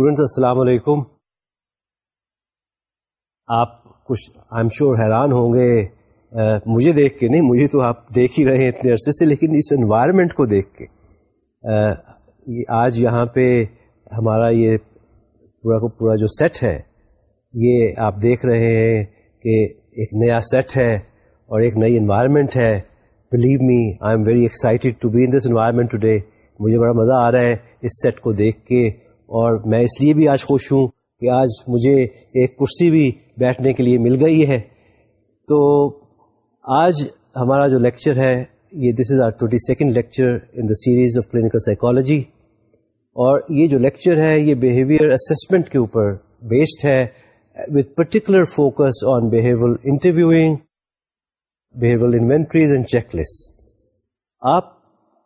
Students السلام علیکم آپ کچھ آئی ایم شیور حیران ہوں گے مجھے دیکھ کے نہیں، مجھے تو آپ دیکھ ہی رہے ہیں اتنے عرصے سے، لیکن اس انوائرمنٹ کو دیکھ کے۔ آج یہاں پہ ہمارا یہ پورا کو پورا جو سیٹ ہے، یہ آپ دیکھ رہے ہیں کہ ایک نیا سیٹ ہے اور ایک نئی انوائرمنٹ ہے۔ Believe me I am very excited to be in this environment today مجھے بڑا مزہ آ رہا ہے اس سیٹ کو دیکھ کے۔ اور میں اس لیے بھی آج خوش ہوں کہ آج مجھے ایک کرسی بھی بیٹھنے کے لیے مل گئی ہے۔ تو آج ہمارا جو لیکچر ہے، یہ this is our twenty second lecture in the series of clinical psychology اور یہ جو لیکچر ہے، یہ بیہیویئر اسسمنٹ کے اوپر بیسڈ ہے with particular focus on behaviour interviewing behaviour inventories and check list آپ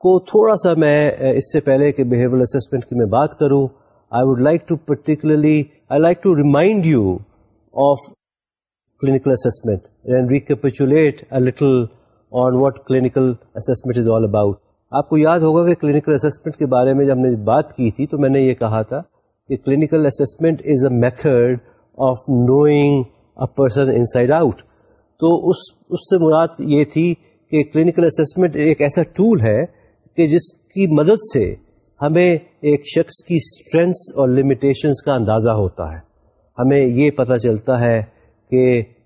کو تھوڑا سا میں، اس سے پہلے کہ بہیور اسسمنٹ کی میں بات کروں I would like to particularly, I like to remind you of clinical assessment and recapitulate a little on what clinical assessment is all about. آپ کو یاد ہوگا کہ کلینکل اسسمنٹ کے بارے میں جب ہم نے بات کی تھی تو میں نے یہ کہا تھا کہ clinical assessment is a method of knowing a person inside out تو اس اس سے مراد یہ تھی کہ کلینکل اسسمنٹ ایک ایسا ٹول ہے کہ جس کی مدد سے ہمیں ایک شخص کی اسٹرینتھس اور لمیٹیشنس کا اندازہ ہوتا ہے۔ ہمیں یہ پتہ چلتا ہے کہ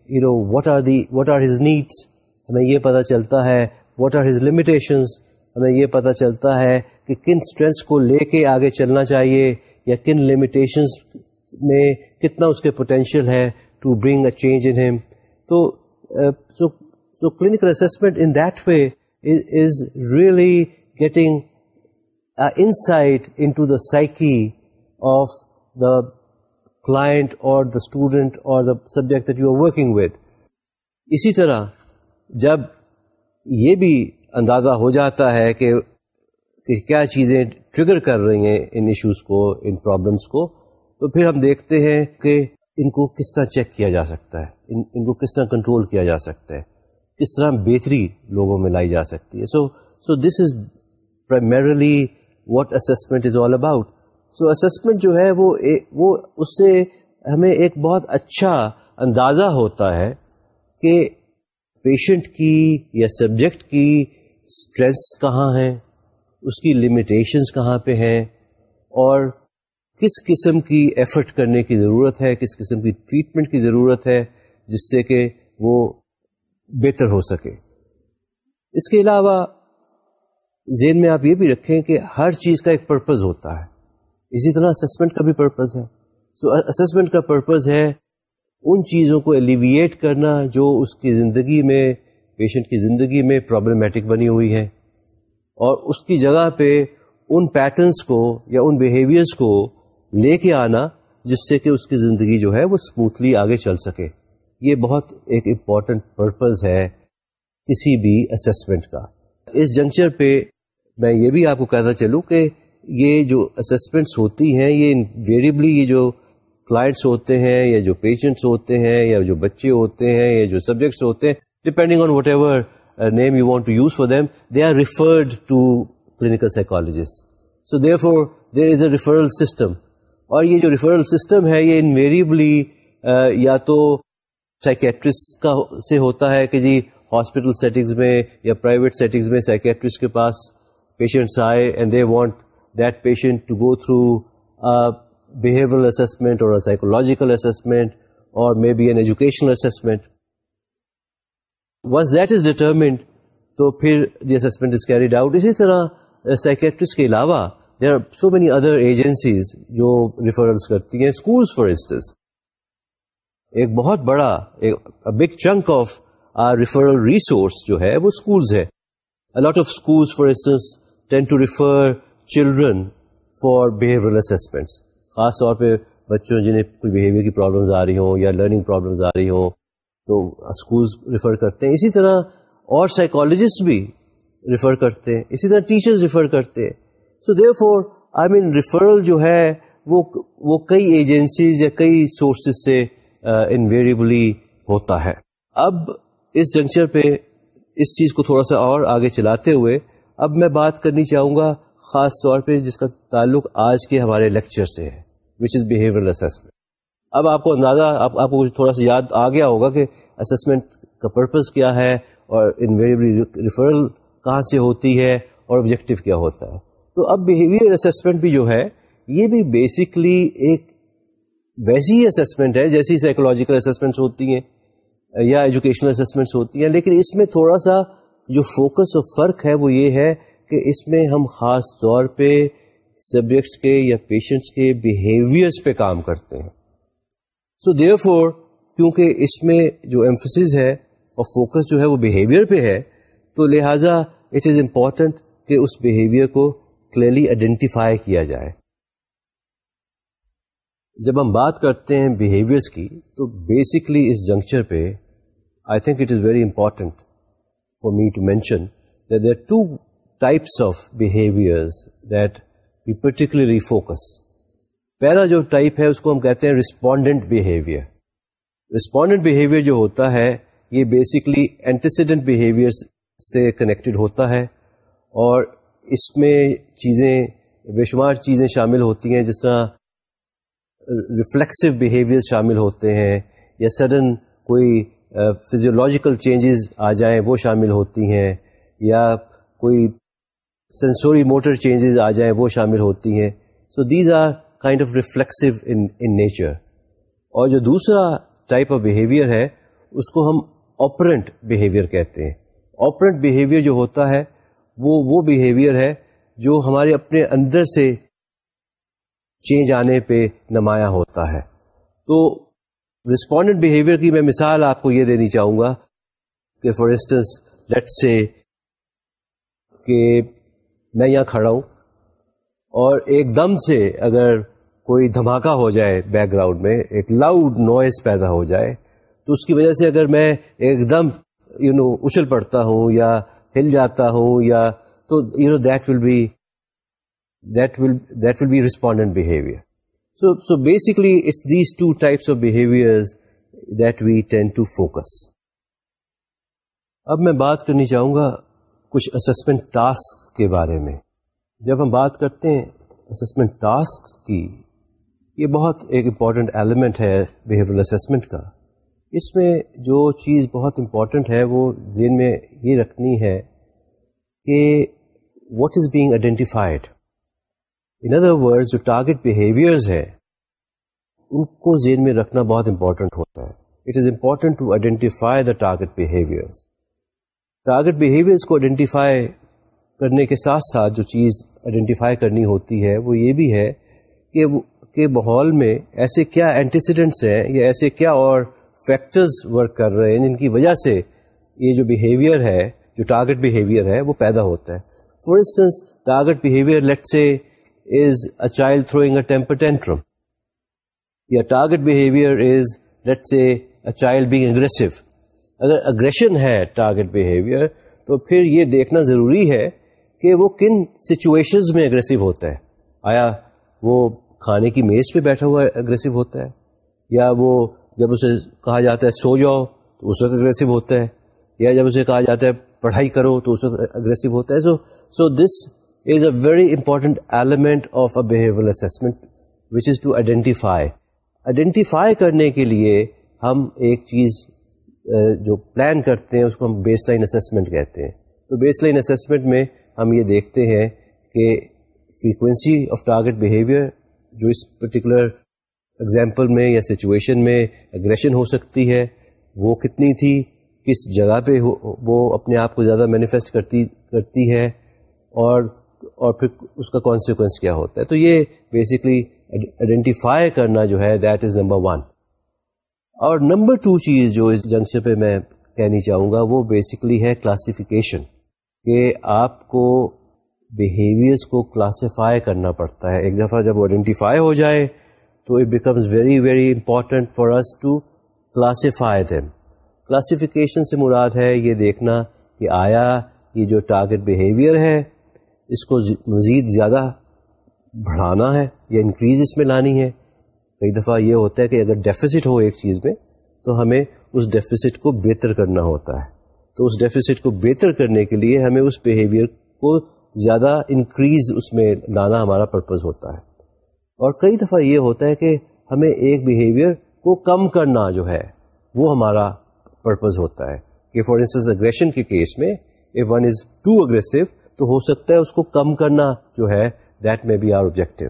you know what are the what are his needs ہمیں یہ پتہ چلتا ہے واٹ آر ہز لمیٹیشنس ہمیں یہ پتہ چلتا ہے کہ کن اسٹرینتھس کو لے کے آگے چلنا چاہیے یا کن لمیٹیشنس میں کتنا اس کے پوٹینشیل ہے to bring a change in ہم تو so clinical assessment in that way is really getting insight into the psyche of the client or the student or the subject that you are working with. اسی طرح جب یہ بھی اندازہ ہو جاتا ہے کہ کیا چیزیں ٹریگر کر رہی ہیں ان ایشوز کو، ان پرابلمس کو، تو پھر ہم دیکھتے ہیں کہ ان کو کس طرح چیک کیا جا سکتا ہے۔ ان ان کو کس طرح کنٹرول کیا جا سکتا ہے۔ کس طرح بہتری لوگوں میں لائی جا سکتی ہے۔ So so this is primarily what assessment is all about so assessment جو ہے وہ وہ اس سے ہمیں ایک بہت اچھا اندازہ ہوتا ہے کہ پیشنٹ کی یا سبجیکٹ کی اسٹرینس کہاں ہیں، اس کی لمیٹیشنس کہاں پہ ہیں، اور کس قسم کی ایفرٹ کرنے کی ضرورت ہے، کس قسم کی ٹریٹمنٹ کی ضرورت ہے، جس سے کہ وہ بہتر ہو سکے۔ اس کے علاوہ ذہن میں آپ یہ بھی رکھیں کہ ہر چیز کا ایک پرپز ہوتا ہے۔ اسی طرح اسسمنٹ کا بھی پرپز ہے۔ سو so, اسسمنٹ کا پرپز ہے ان چیزوں کو ایلیویٹ کرنا جو اس کی زندگی میں پیشنٹ کی زندگی میں پرابلمٹک بنی ہوئی ہے اور اس کی جگہ پہ ان پیٹرنس کو یا ان بیہیویئرس کو لے کے آنا جس سے کہ اس کی زندگی جو ہے وہ اسموتھلی آگے چل سکے۔ یہ بہت ایک امپورٹنٹ پرپز ہے کسی بھی اسسمنٹ کا۔ اس جنکچر پہ میں یہ بھی آپ کو کہتا چلوں کہ یہ جو اسسمنٹس ہوتی ہیں، یہ انویریبلی یہ جو کلائنٹس ہوتے ہیں یا جو پیشنٹس ہوتے ہیں یا جو بچے ہوتے ہیں یا جو سبجیکٹس ہوتے ہیں depending on whatever name you want to use for them they are referred to clinical psychologist so therefore there is a referral system اور یہ جو ریفرل سسٹم ہے، یہ انویریبلی uh, یا تو سائکیٹرسٹ کا سے ہوتا ہے کہ جی ہاسپٹل سیٹنگز میں یا پرائیویٹ سیٹنگز میں سائکیٹرسٹ کے پاس پیشنٹس آئے and they want that patient to go through behavioural assessment اور سائیکولوجیکل اسسمنٹ اور may be an educational assessment once that is determined تو پھر the assessment is carried out اسی طرح سائکیٹرسٹ کے علاوہ there are so many other agencies جو reference کرتی ہیں. اسکولس فار انسٹنس ایک بہت بڑا big chunk of referral resource جو ہے وہ اسکولز ہے. Lot of schools for instance tend to refer children for behavioural assessments خاص طور پہ بچوں جنہیں کوئی بہیویئر کی پرابلمز آ رہی ہوں یا لرننگ پرابلمز آ رہی ہوں، تو اسکولس ریفر کرتے ہیں۔ اسی طرح اور سائیکالوجسٹ بھی ریفر کرتے ہیں۔ اسی طرح ٹیچرز ریفر کرتے ہیں۔ سو therefore I main referral جو ہے، وہ وہ کئی ایجنسیز یا کئی سورسز سے uh, انویریبلی ہوتا ہے۔ اب اس جنکچر پہ اس چیز کو تھوڑا سا اور آگے چلاتے ہوئے اب میں بات کرنی چاہوں گا خاص طور پہ جس کا تعلق آج کے ہمارے لیکچر سے ہے وچ از بہیویئر اسسمنٹ اب آپ کو اندازہ، آپ آپ کو تھوڑا سا یاد آ گیا ہوگا کہ اسسمنٹ کا پرپز کیا ہے اور انویریبلی ریفرل کہاں سے ہوتی ہے اور آبجیکٹو کیا ہوتا ہے. تو اب بہیویئر اسسمنٹ بھی جو ہے، یہ بھی بیسکلی ایک ویسی اسسمنٹ ہے جیسی سائیکولوجیکل اسسمنٹس ہوتی ہیں یا ایجوکیشنل اسسمنٹس ہوتی ہیں، لیکن اس میں تھوڑا سا جو فوکس اور فرق ہے وہ یہ ہے کہ اس میں ہم خاص طور پہ سبجیکٹس کے یا پیشنٹس کے بیہیویئرس پہ کام کرتے ہیں۔ سو دیئر فور کیونکہ اس میں جو ایمفسز ہے اور فوکس جو ہے وہ بیہیویئر پہ ہے، تو لہٰذا اٹ از امپورٹنٹ کہ اس بیہیویئر کو کلیئرلی آئیڈینٹیفائی کیا جائے۔ جب ہم بات کرتے ہیں بیہیویئرس کی، تو بیسکلی اس جنکچر پہ I think it is very important for me to mention there two types of behaviours that we particularly focus پہلا جو ٹائپ ہے، اس کو ہم کہتے ہیں رسپونڈنٹ بہیویئر رسپونڈنٹ بہیویئر جو ہوتا ہے، یہ بیسکلی اینٹیسیڈنٹ بہیویئر سے کنیکٹڈ ہوتا ہے اور اس میں چیزیں بے شمار چیزیں شامل ہوتی ہیں، جس طرح ریفلیکسو بیہیویئر شامل ہوتے ہیں یا سڈن کوئی فزیولوجیکل چینجز آ جائیں، وہ شامل ہوتی ہیں، یا کوئی سینسوری موٹر چینجز آ جائیں، وہ شامل ہوتی ہیں۔ So these are kind of reflexive in nature اور جو دوسرا ٹائپ آف بہیویئر ہے، اس کو ہم آپرنٹ بہیویئر کہتے ہیں۔ آپرنٹ بہیویئر جو ہوتا ہے، وہ وہ بہیویئر ہے جو ہمارے اپنے اندر سے چینج آنے پہ نمایاں ہوتا ہے۔ تو رسپونڈنٹ بہیویئر کی میں مثال آپ کو یہ دینی چاہوں گا کہ فار انسٹنس لیٹ سے کہ میں یہاں کھڑا ہوں اور ایک دم سے اگر کوئی دھماکہ ہو جائے بیک گراؤنڈ میں، ایک لاؤڈ نوائز پیدا ہو جائے، تو اس کی وجہ سے اگر میں ایک دم یو نو اچھل پڑتا ہوں یا ہل جاتا ہوں یا تو you know that will be that will that will be respondent behaviour so so basically it's these two types of behaviour that we tend to focus اب میں بات کرنی چاہوں گا کچھ اسسمنٹ ٹاسک کے بارے میں۔ جب ہم بات کرتے ہیں اسسمنٹ ٹاسک کی، یہ بہت ایک امپورٹنٹ ایلیمنٹ ہے بیہیویئر اسسمنٹ کا۔ اس میں جو چیز بہت امپورٹنٹ ہے، وہ ذہن میں یہ رکھنی ہے کہ what is being identified in other word جو ٹارگیٹ بہیویئرز ہیں، ان کو ذہن میں رکھنا بہت امپورٹنٹ ہوتا ہے۔ It is important to identify the target behaviours target behaviours کو آئیڈینٹیفائی کرنے کے ساتھ ساتھ جو چیز آئیڈینٹیفائی کرنی ہوتی ہے، وہ یہ بھی ہے کہ کہ ماحول میں ایسے کیا اینٹیسیڈنٹس ہیں یا ایسے کیا اور فیکٹرز ورک کر رہے ہیں جن کی وجہ سے یہ جو بیہیویئر ہے، جو ٹارگیٹ بیہیویئر ہے، وہ پیدا ہوتا ہے۔ For instance target behaviour let's say is a child throwing a temper tantrum یا target behaviour is let say a child being aggressive اگر اگریشن ہے ٹارگیٹ بہیویئر تو پھر یہ دیکھنا ضروری ہے کہ وہ کن سچویشنز میں اگریسو ہوتا ہے. آیا وہ کھانے کی میز پہ بیٹھا ہوا اگریسو ہوتا ہے؟ یا وہ جب اسے کہا جاتا ہے سو جاؤ، تو اس وقت اگریسو ہوتا ہے؟ یا جب اسے کہا جاتا ہے پڑھائی کرو، تو اس وقت اگریسو ہوتا ہے؟ So so this is a very important element of a behaviour assessment which is to identify identify کرنے کے لیے ہم ایک چیز جو پلان کرتے ہیں، اس کو ہم بیس لائن اسسمنٹ کہتے ہیں۔ تو بیس لائن اسسمنٹ میں ہم یہ دیکھتے ہیں کہ فریکوینسی آف ٹارگیٹ بیہیویئر جو اس پرٹیکولر ایگزامپل میں یا سچویشن میں اگریشن ہو سکتی ہے، وہ کتنی تھی، کس جگہ پہ وہ اپنے آپ کو زیادہ مینیفیسٹ کرتی کرتی ہے۔ اور اور پھر اس کا کانسیکوینس کیا ہوتا ہے؟ تو یہ بیسکلی آئیڈینٹیفائی کرنا جو ہے دیٹ از نمبر ون اور نمبر ٹو چیز جو اس جنکشن پہ میں کہنی چاہوں گا، وہ بیسکلی ہے کلاسیفیکیشن کہ آپ کو بیہیویئرس کو کلاسیفائی کرنا پڑتا ہے. ایک دفعہ جب آئیڈینٹیفائی ہو جائے، تو it becomes very very important for us to classify them classification سے مراد ہے یہ دیکھنا کہ آیا یہ جو ٹارگیٹ بیہیویئر ہے اس کو مزید زیادہ بڑھانا ہے یا انکریز اس میں لانی ہے، کئی دفعہ یہ ہوتا ہے کہ اگر ڈیفیسٹ ہو ایک چیز میں، تو ہمیں اس ڈیفیسٹ کو بہتر کرنا ہوتا ہے۔ تو اس ڈیفیسٹ کو بہتر کرنے کے لیے ہمیں اس بیہیویئر کو زیادہ انکریز اس میں لانا ہمارا پرپز ہوتا ہے۔ اور کئی دفعہ یہ ہوتا ہے کہ ہمیں ایک بیہیویئر کو کم کرنا جو ہے، وہ ہمارا پرپز ہوتا ہے۔ کہ فار انسٹنس اگریشن کے کیس میں if one is too aggressive تو ہو سکتا ہے اس کو کم کرنا جو ہے دیٹ میں بی آر آبجیکٹو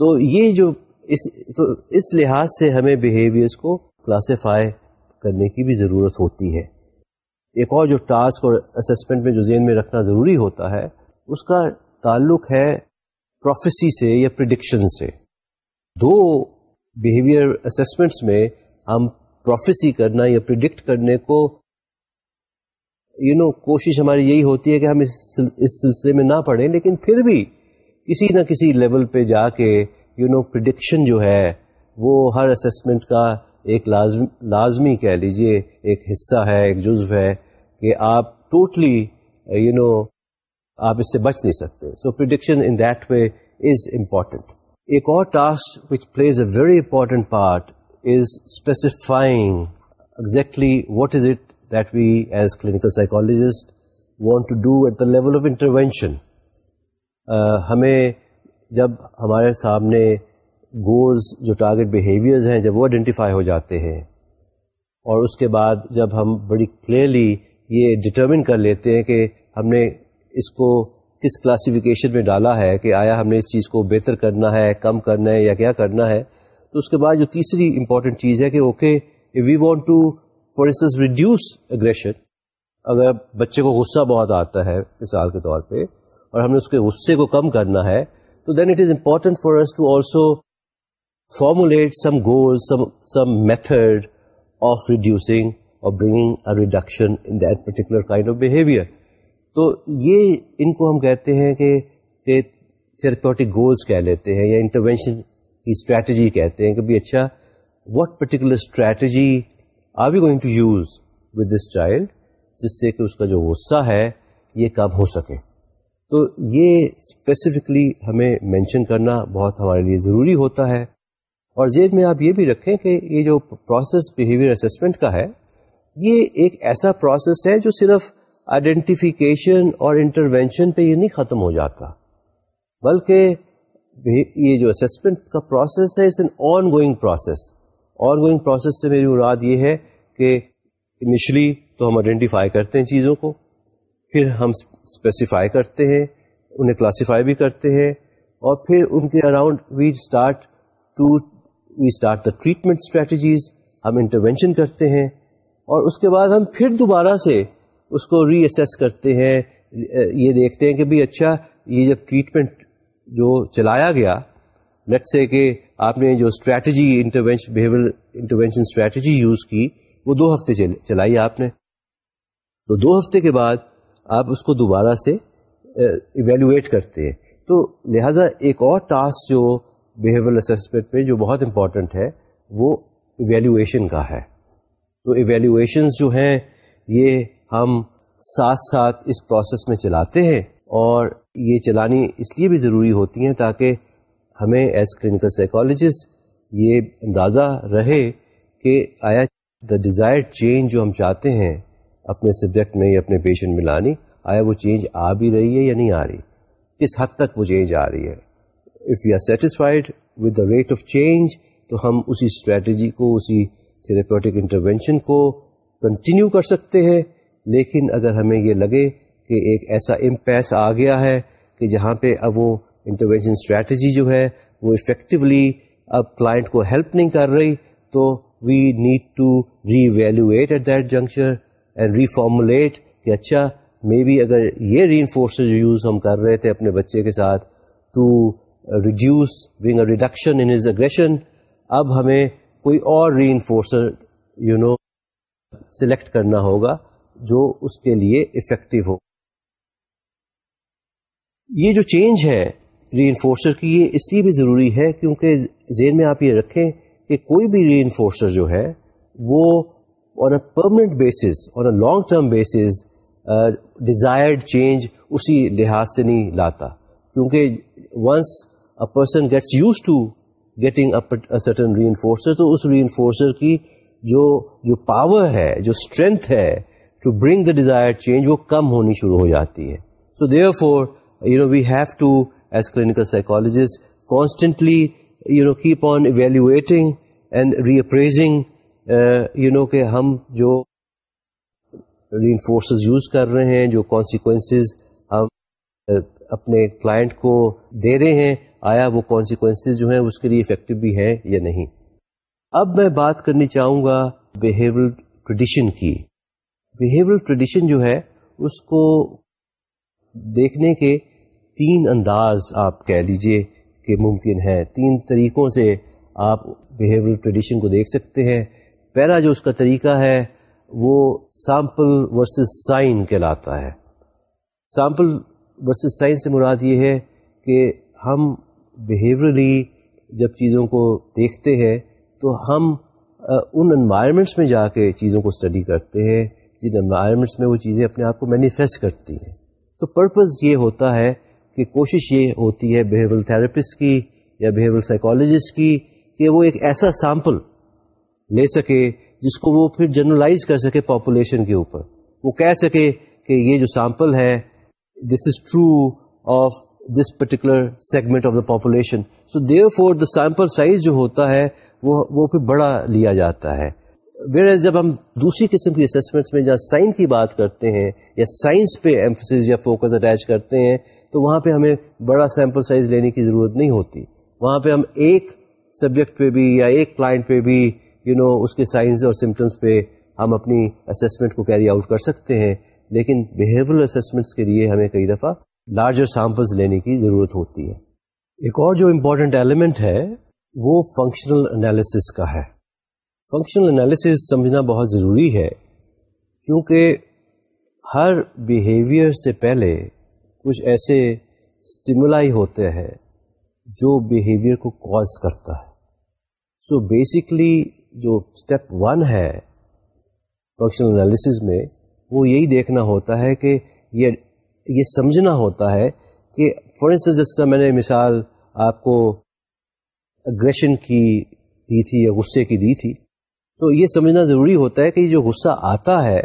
تو یہ جو اس، تو اس لحاظ سے ہمیں بیہیویئرس کو کلاسیفائی کرنے کی بھی ضرورت ہوتی ہے. ایک اور جو ٹاسک اور اسسمنٹ میں جو ذہن میں رکھنا ضروری ہوتا ہے، اس کا تعلق ہے پروفیسی سے یا پرڈکشن سے. دو بیہیویئر اسسمنٹس میں ہم پروفیسی کرنا یا پرڈکٹ کرنے کو یو you نو know, کوشش ہماری یہی ہوتی ہے کہ ہم اس سلسلے میں نہ پڑھیں لیکن پھر بھی کسی نہ کسی لیول پہ جا کے یو نو پرڈکشن جو ہے وہ ہر اسسمنٹ کا ایک لازم لازمی کہہ لیجیے ایک حصہ ہے ایک جزو ہے کہ آپ ٹوٹلی یو نو آپ اس سے بچ نہیں سکتے۔ So prediction in that way is important ایک اور task which plays a very important part is specifying exactly what is it that we as clinical psychologist want to do at the level of intervention ہمیں جب ہمارے سامنے goals جو target behaviours ہیں، جب وہ آئیڈینٹیفائی ہو جاتے ہیں، اور اس کے بعد جب ہم بڑی کلیئرلی یہ ڈٹرمن کر لیتے ہیں کہ ہم نے اس کو کس کلاسیفیکیشن میں ڈالا ہے کہ آیا ہم نے اس چیز کو بہتر کرنا ہے، کم کرنا ہے یا کیا کرنا ہے، تو اس کے بعد جو تیسری امپورٹنٹ چیز ہے کہ okay we want to for instance reduce aggression اگر بچے کو غصہ بہت آتا ہے، مثال کے طور پہ، اور ہم نے اس کے غصے کو کم کرنا ہے، تو then it is important for us to also formulate some goal some method of reducing اور bringing reduction in that particular kind of behaviour تو یہ ان کو ہم کہتے ہیں کہ تھراپیوٹک گولس کہہ لیتے ہیں یا انٹروینشن کی اسٹریٹجی کہتے ہیں کہ بھی اچھا what particular strategy are we going to use with this child جس سے کہ اس کا جو غصہ ہے یہ کم ہو سکے؟ تو یہ اسپیسیفکلی ہمیں مینشن کرنا بہت ہمارے لیے ضروری ہوتا ہے۔ اور ذہن میں آپ یہ بھی رکھیں کہ یہ جو پروسیس بہیویئر اسسمنٹ کا ہے، یہ ایک ایسا پروسیس ہے جو صرف آئیڈینٹیفیکیشن اور انٹروینشن پہ یہ نہیں ختم ہو جاتا۔ بلکہ یہ جو اسسمنٹ کا پروسیس ہے it's an ongoing process ongoing process سے میری مراد یہ ہے کہ انیشلی تو ہم آئیڈینٹیفائی کرتے ہیں چیزوں کو، پھر ہم اسپیسیفائی کرتے ہیں، انہیں کلاسیفائی بھی کرتے ہیں، اور پھر ان کے around we start to we start the treatment strategies ہم انٹروینشن کرتے ہیں، اور اس کے بعد ہم پھر دوبارہ سے اس کو ری اسیس کرتے ہیں، یہ دیکھتے ہیں کہ بھی اچھا یہ جب ٹریٹمنٹ جو چلایا گیا لیٹ سے کہ آپ نے جو strategy intervention intervention strategy use کی، وہ دو ہفتے چلائی آپ نے۔ تو دو ہفتے کے بعد آپ اس کو دوبارہ سے ایویلویٹ کرتے ہیں۔ تو لہذا ایک اور ٹاسک جو بیہیور اسسمنٹ میں جو بہت امپورٹنٹ ہے، وہ ایویلویشن کا ہے۔ تو ایویلویشنز جو ہیں، یہ ہم ساتھ ساتھ اس پروسیس میں چلاتے ہیں اور یہ چلانی اس لیے بھی ضروری ہوتی ہیں تاکہ ہمیں ایز کلینکل سائیکالوجسٹ یہ اندازہ رہے کہ آیا دا ڈیزائر چینج جو ہم چاہتے ہیں اپنے سبجیکٹ میں یا اپنے پیشنٹ میں لانی، آیا وہ چینج آ بھی رہی ہے یا نہیں آ رہی؟ کس حد تک وہ چینج آ رہی ہے؟ If you are satisfied with the rate of change تو ہم اسی اسٹریٹجی کو، اسی تھراپیوٹک انٹروینشن کو کنٹینیو کر سکتے ہیں۔ لیکن اگر ہمیں یہ لگے کہ ایک ایسا امپیس آ گیا ہے کہ جہاں پہ اب وہ انٹروینشن اسٹریٹجی جو ہے وہ افیکٹولی اب کلائنٹ کو ہیلپ نہیں کر رہی، تو we need to reevaluate at that juncture and reformulate کہ اچھا مے بی اگر یہ ری انفورسر جو یوز ہم کر رہے تھے اپنے بچے کے ساتھ to reducing a reduction in his aggression اب ہمیں کوئی اور reinforcer you know select کرنا ہوگا جو اس کے لیے افیکٹو ہو۔ یہ جو چینج ہے ری انفورسر کی یہ اس لیے بھی ضروری ہے کیونکہ ذہن میں آپ یہ رکھیں کہ کوئی بھی ری انفورسر جو ہے وہ on a permanent basis on a long term basis desired change اسی لحاظ سے نہیں لاتا۔ کیونکہ once a person gets used to getting certain reinforcer تو اس ری انفورسر کی جو جو پاور ہے، جو اسٹرینتھ ہے to bring the desire change وہ کم ہونی شروع ہو جاتی ہے۔ So therefore you know we have to as clinical psychologist constantly you know keep on evaluating and reappraising you know کہ ہم جو ری انفورسز یوز کر رہے ہیں جو کانسیکوینسز ہم اپنے کلائنٹ کو دے رہے ہیں آیا وہ کانسیکوینسز جو ہیں اس کے لیے افیکٹو بھی ہے یا نہیں اب میں بات کرنی چاہوں گا بہیور ٹریڈیشن کی بہیور ٹریڈیشن جو ہے اس کو دیکھنے کے تین انداز آپ کہہ لیجیے کہ ممکن ہے۔ تین طریقوں سے آپ بہیور ٹریڈیشن کو دیکھ سکتے ہیں۔ پہلا جو اس کا طریقہ ہے، وہ سیمپل ورسز سائن کہلاتا ہے۔ سیمپل ورسز سائن سے مراد یہ ہے کہ ہم بیہیورلی جب چیزوں کو دیکھتے ہیں، تو ہم ان انوائرمنٹس میں جا کے چیزوں کو اسٹڈی کرتے ہیں۔ جن انوائرمنٹس میں وہ چیزیں اپنے آپ کو مینیفیسٹ کرتی ہیں۔ تو پرپز یہ ہوتا ہے کہ کوشش یہ ہوتی ہے بیہیورل تھراپسٹ کی یا بیہیورل سائیکالوجسٹ کی کہ وہ ایک ایسا سیمپل لے سکے جس کو وہ پھر جنرلائز کر سکے پاپولیشن کے اوپر۔ وہ کہہ سکے کہ یہ جو سیمپل ہے this is true of this particular segment of the population so therefore the sample size جو ہوتا ہے، وہ وہ پھر بڑا لیا جاتا ہے۔ ویئر جب ہم دوسری قسم کی اسسمنٹس میں جہاں سائن کی بات کرتے ہیں یا سائنس پہ ایمفس یا فوکس اٹیچ کرتے ہیں تو وہاں پہ ہمیں بڑا سیمپل سائز لینے کی ضرورت نہیں ہوتی۔ وہاں پہ ہم ایک سبجیکٹ پہ بھی یا ایک کلائنٹ پہ بھی یو you نو know, اس کے سائنس اور سمٹمس پہ ہم اپنی اسسمنٹ کو کیری آؤٹ کر سکتے ہیں لیکن بہیورل اسسمنٹس کے لیے ہمیں کئی دفعہ لارجر سیمپلز لینے کی ضرورت ہوتی ہے۔ ایک اور جو امپورٹنٹ ایلیمنٹ ہے وہ فنکشنل انالیسس کا ہے۔ فنکشنل انالیسس سمجھنا بہت ضروری ہے کیونکہ ہر بیہیویئر سے پہلے کچھ ایسے اسٹیمولائی ہوتے ہیں جو بیہیویئر کو کاز کرتا ہے۔ سو so بیسکلی جو اسٹیپ ون ہے فنکشنل انالیسز میں، وہ یہی دیکھنا ہوتا ہے کہ یہ یہ سمجھنا ہوتا ہے کہ فار انسٹنس جس طرح میں نے مثال آپ کو اگریشن کی دی تھی یا غصے کی دی تھی، تو یہ سمجھنا ضروری ہوتا ہے کہ جو غصہ آتا ہے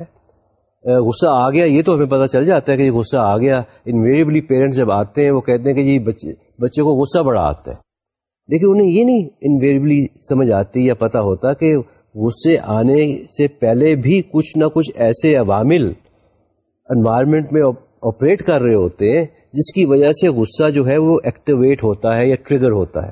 غصہ آ گیا، یہ تو ہمیں پتہ چل جاتا ہے کہ یہ غصہ آ گیا۔ انویریبلی پیرنٹس جب آتے ہیں، وہ کہتے ہیں کہ جی بچے بچے کو غصہ بڑا آتا ہے۔ لیکن انہیں یہ نہیں انویریبلی سمجھ آتی یا پتا ہوتا کہ غصے آنے سے پہلے بھی کچھ نہ کچھ ایسے عوامل انوائرمنٹ میں آپریٹ کر رہے ہوتے ہیں، جس کی وجہ سے غصہ جو ہے وہ ایکٹیویٹ ہوتا ہے یا ٹریگر ہوتا ہے۔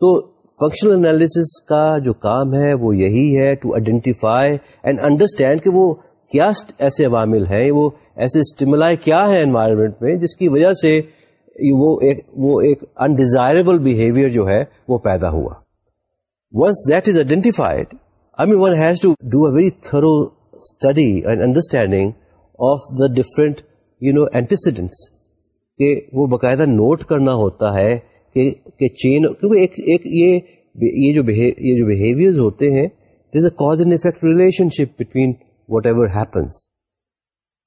تو فنکشنل انالیس کا جو کام ہے وہ یہی ہے ٹو آئیڈینٹیفائی اینڈ انڈرسٹینڈ کہ وہ کیا ایسے عوامل ہیں؟ وہ ایسے اسٹیملائی کیا ہے انوائرمنٹ میں جس کی وجہ سے وہ ایک وہ ایک انڈیزائربل بہیویئر جو ہے وہ پیدا ہوا۔ Once that is identified I mean one has to do a very thorough study and understanding of the different you know antecedents کہ وہ باقاعدہ نوٹ کرنا ہوتا ہے کہ, کہ چین کیونکہ ایک, ایک یہ یہ جو یہ جو بہیویئر ہوتے ہیں there is a cause and effect relationship between whatever happens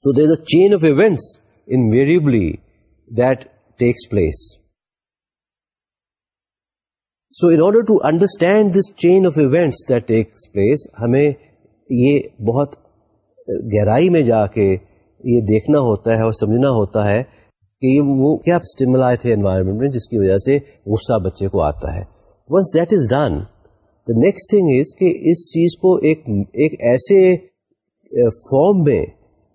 so there is a chain of events invariably that takes place so in order to understand this chain of events that takes place ہمیں یہ بہت گہرائی میں جا کے یہ دیکھنا ہوتا ہے اور سمجھنا ہوتا ہے کہ یہ وہ کیا اسٹیمل آئے تھے انوائرمنٹ میں جس کی وجہ سے غصہ بچے کو آتا ہے. Once that is done the next thing is کہ اس چیز کو ایک ایک ایسے فارم میں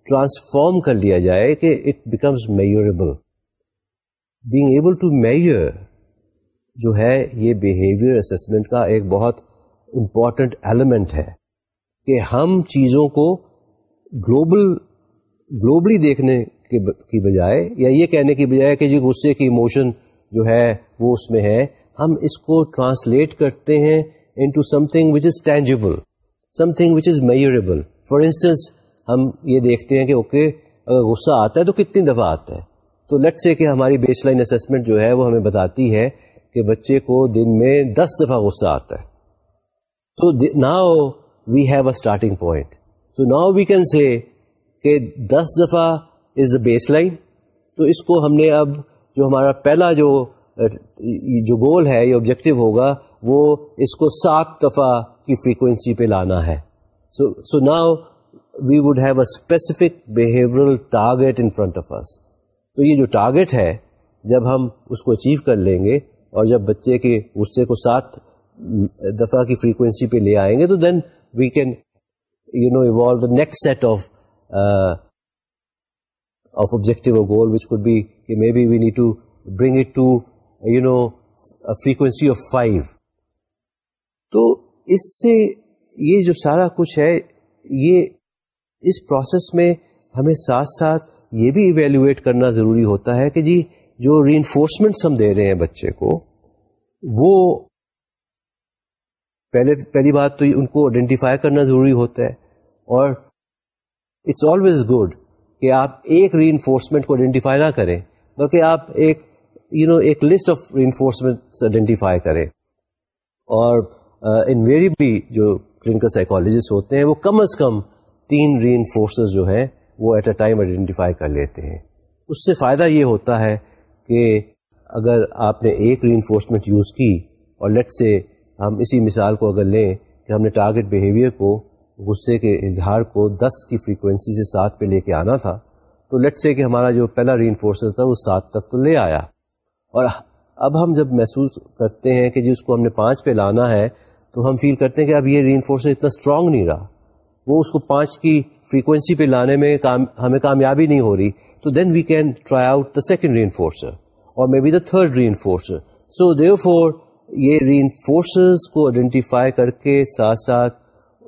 ٹرانسفارم کر لیا جائے کہ it becomes measurable being able to measure جو ہے یہ بہیویئر اسسمنٹ کا ایک بہت امپورٹنٹ ایلیمنٹ ہے کہ ہم چیزوں کو گلوبل گلوبلی دیکھنے کی بجائے یا یہ کہنے کی بجائے کہ جی غصے کی ایموشن جو ہے وہ اس میں ہے، ہم اس کو ٹرانسلیٹ کرتے ہیں into something which is tangible something which is measurable for instance ہم یہ دیکھتے ہیں کہ اوکے، اگر غصہ آتا ہے تو کتنی دفعہ آتا ہے۔ تو لیٹ سے کہ ہماری بیس لائن اسسمنٹ جو ہے وہ ہمیں بتاتی ہے کہ بچے کو دن میں دس دفعہ غصہ آتا ہے۔ تو now we have a starting point so now we can say کہ دس دفعہ از اے بیس لائن تو اس کو ہم نے اب جو ہمارا پہلا جو جو گول ہے یا آبجیکٹو ہوگا، وہ اس کو سات دفعہ کی فریکوینسی پہ لانا ہے۔ So so now we would have a specific behavioural target in front of us تو یہ جو ٹارگیٹ ہے، جب ہم اس کو اچیو کر لیں گے اور جب بچے کے غصے کو سات دفعہ کی فریکوینسی پہ لے آئیں گے، تو then we can you know evaluate the next set of of objective goal which could be کہ may be we need to bring it to you know frequency of five تو اس سے یہ جو سارا کچھ ہے یہ اس پروسیس میں ہمیں ساتھ ساتھ یہ بھی ایویلویٹ کرنا ضروری ہوتا ہے کہ جی جو ری انفورسمنٹس ہم دے رہے ہیں بچے کو وہ پہلے پہلی بات تو ان کو آئیڈینٹیفائی کرنا ضروری ہوتا ہے اور اٹس آلویز گڈ کہ آپ ایک ری انفورسمنٹ کو آئیڈینٹیفائی نہ کریں بلکہ آپ ایک یو you نو know, ایک list of reinforcement identify کریں۔ اور انویریبلی uh, جو کلینکل سائیکولوجسٹ ہوتے ہیں، وہ کم از کم تین ری انفورسز جو ہیں، وہ ایٹ اے ٹائم آئیڈینٹیفائی کر لیتے ہیں۔ اس سے فائدہ یہ ہوتا ہے کہ اگر آپ نے ایک ری انفورسمنٹ یوز کی اور لیٹ سے ہم اسی مثال کو اگر لیں کہ ہم نے ٹارگیٹ بیہیویئر کو، غصے کے اظہار کو دس کی فریکوینسی سے سات پہ لے کے آنا تھا، تو لیٹ سے کہ ہمارا جو پہلا ری انفورسر تھا، وہ سات تک تو لے آیا۔ اور اب ہم جب محسوس کرتے ہیں کہ جس کو ہم نے پانچ پہ لانا ہے تو ہم فیل کرتے ہیں کہ اب یہ ری انفورسر اتنا اسٹرانگ نہیں رہا۔ وہ اس کو پانچ کی فریکوینسی پہ لانے میں کام ہمیں کامیابی نہیں ہو رہی۔ تو then we can try out the second reinforcer اور may be the third reinforcer so therefore یہ ری انفورسرز کو آئیڈینٹیفائی کر کے ساتھ ساتھ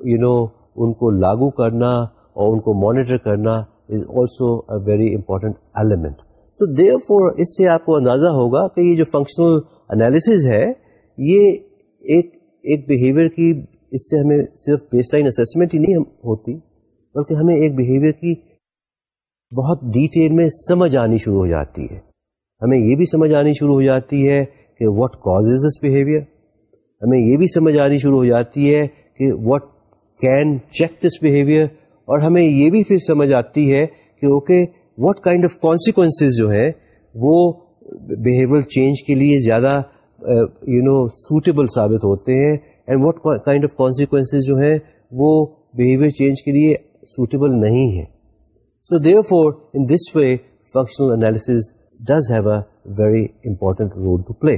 یو نو ان کو لاگو کرنا اور ان کو مانیٹر کرنا is also a very important element so therefore اس سے آپ کو اندازہ ہوگا کہ یہ جو فنکشنل انالیسز ہے، یہ ایک ایک بہیویئر کی اس سے ہمیں صرف بیس لائن اسسمنٹ ہی نہیں ہوتی، بلکہ ہمیں ایک بیہیویئر کی بہت ڈیٹیل میں سمجھ آنی شروع ہو جاتی ہے۔ ہمیں یہ بھی سمجھ آنی شروع ہو جاتی ہے کہ what cause is this behaviour ہمیں یہ بھی سمجھ آنی شروع ہو جاتی ہے کہ what can check this behaviour اور ہمیں یہ بھی پھر سمجھ آتی ہے کہ okay what kind of consequence جو ہیں وہ بہیویئر چینج کے لیے زیادہ یو نو سوٹیبل ثابت ہوتے ہیں and what kind of consequence جو ہیں وہ بہیویئر چینج کے لیے سوٹیبل نہیں ہے so therefore in this way functional analysis does have a very important role to play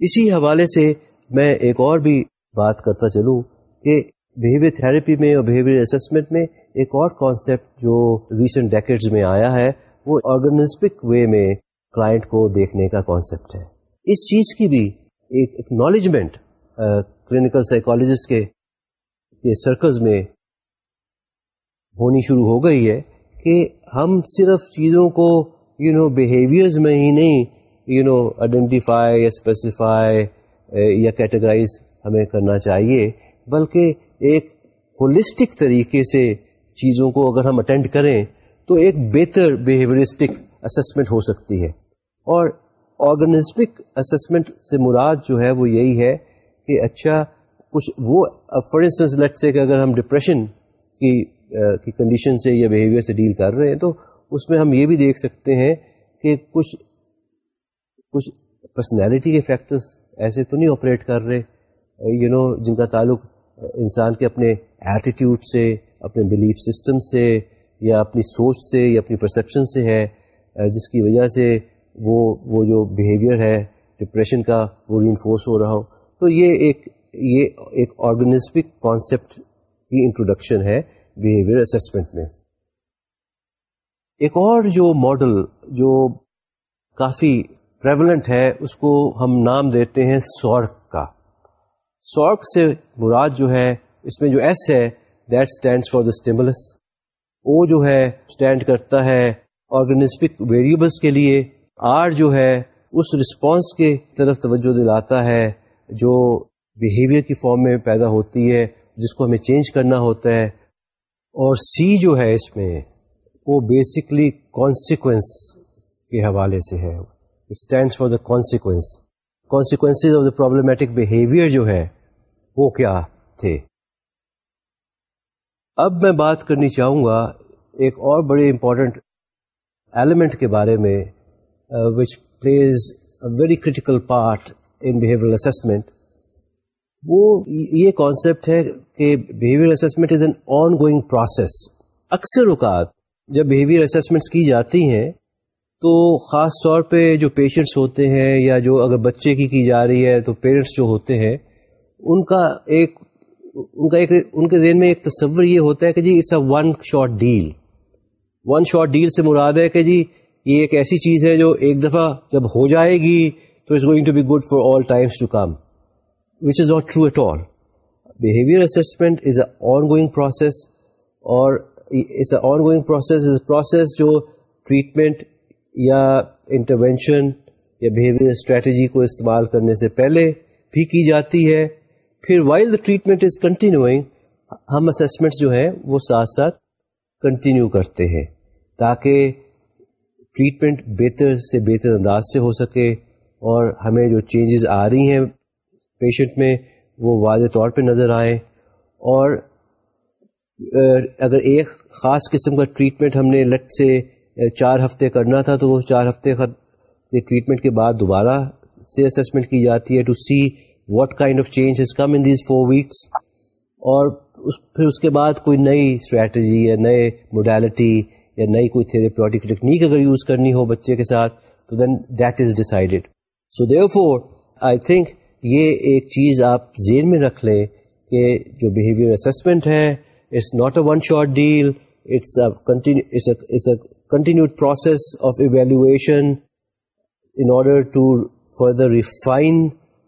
اسی حوالے سے میں ایک اور بھی بات کرتا چلوں کہ بہیویئر تھراپی میں اور بہیویئر اسسمنٹ میں ایک اور کانسیپٹ جو ریسنٹ ڈیکڈز میں آیا ہے وہ آرگنسمک وے میں کلائنٹ کو دیکھنے کا کانسیپٹ ہے اس چیز کی بھی ایک اکنالجمنٹ کلینکل سائیکولوجسٹ کے سرکلز میں ہونی شروع ہو گئی ہے کہ ہم صرف چیزوں کو یو نو بیہیویئرز میں ہی نہیں یو نو آئیڈینٹیفائی یا اسپیسیفائی یا کیٹیگرائز ہمیں کرنا چاہیے، بلکہ ایک ہولسٹک طریقے سے چیزوں کو اگر ہم اٹینڈ کریں تو ایک بہتر بیہیویئرسٹک اسسمنٹ ہو سکتی ہے۔ اور آرگنزمک اسسمنٹ سے مراد جو ہے وہ یہی ہے کہ اچھا کچھ وہ فار انسٹنس لیٹ سے کہ اگر ہم ڈپریشن کی کی کنڈیشن سے یا بیہیویئر سے ڈیل کر رہے ہیں، تو اس میں ہم یہ بھی دیکھ سکتے ہیں کہ کچھ کچھ پرسنالٹی کے فیکٹرس ایسے تو نہیں آپریٹ کر رہے یو نو جن کا تعلق انسان کے اپنے ایٹیٹیوڈ سے، اپنے بلیف سسٹم سے یا اپنی سوچ سے یا اپنی پرسیپشن سے ہے جس کی وجہ سے وہ وہ جو بیہیویئر ہے ڈپریشن کا وہ ری انفورس ہو رہا ہو۔ تو یہ ایک یہ ایک آرگنزمک کانسیپٹ کی انٹروڈکشن ہے بہیویئر اسسمنٹ میں۔ ایک اور جو ماڈل جو کافی پریولنٹ ہے، اس کو ہم نام دیتے ہیں سورک کا۔ سورک سے مراد جو ہے، اس میں جو ایس ہے that stand for the stimulus O جو ہے اسٹینڈ کرتا ہے آرگنسمک ویریبلس کے لیے۔ آر جو ہے، اس رسپانس کے طرف توجہ دلاتا ہے جو بیہیویئر کی فارم میں پیدا ہوتی ہے، جس کو ہمیں چینج کرنا ہوتا ہے۔ اور سی جو ہے اس میں، وہ بیسکلی کانسیکوینس کے حوالے سے ہے۔ It stands for the consequence consequence of the problematic behaviour جو ہے، وہ کیا تھے؟ اب میں بات کرنی چاہوں گا ایک اور بڑے امپورٹنٹ ایلیمنٹ کے بارے میں۔ Which plays a very critical part in behaviour assessment وہ یہ کانسیپٹ ہے کہ behaviour assessment is an ongoing process اکثر اوقات جب بہیویئر اسسمنٹس کی جاتی ہیں تو خاص طور پہ جو پیشنٹس ہوتے ہیں یا جو اگر بچے کی کی جا رہی ہے تو پیرنٹس جو ہوتے ہیں، ان کا ایک، ان کا ایک، ان کے ذہن میں ایک تصور یہ ہوتا ہے کہ جی it's a one shot deal one shot deal سے مراد ہے کہ جی یہ ایک ایسی چیز ہے جو ایک دفعہ جب ہو جائے گی تو it's going to be good for all times to come which is not true at all behaviour assessment is a ongoing process اور it's a ongoing process is a process جو ٹریٹمنٹ یا انٹروینشن یا behaviour strategy کو استعمال کرنے سے پہلے بھی کی جاتی ہے. پھر while the treatment is continuing ہم اسسمنٹ جو ہیں وہ ساتھ ساتھ کنٹینیو کرتے ہیں تاکہ ٹریٹمنٹ بہتر سے بہتر انداز سے ہو سکے اور ہمیں جو چینجز آ رہی ہیں پیشنٹ میں، وہ واضح طور پہ نظر آئیں اور اگر ایک خاص قسم کا ٹریٹمنٹ ہم نے لٹ سے چار ہفتے کرنا تھا، تو وہ چار ہفتے ٹریٹمنٹ کے بعد دوبارہ سے اسسمنٹ کی جاتی ہے to see what kind of change has come in these four weeks اور پھر اس کے بعد کوئی نئی اسٹریٹجی یا نئے موڈیلٹی یا نئی کوئی تھراپیوٹک ٹیکنیک اگر یوز کرنی ہو بچے کے ساتھ تو then that is decided so therefore I think یہ ایک چیز آپ ذہن میں رکھ لیں کہ جو بہیویئر اسسمنٹ ہے it's not a one shot deal it's a continued process of evaluation in order to further refine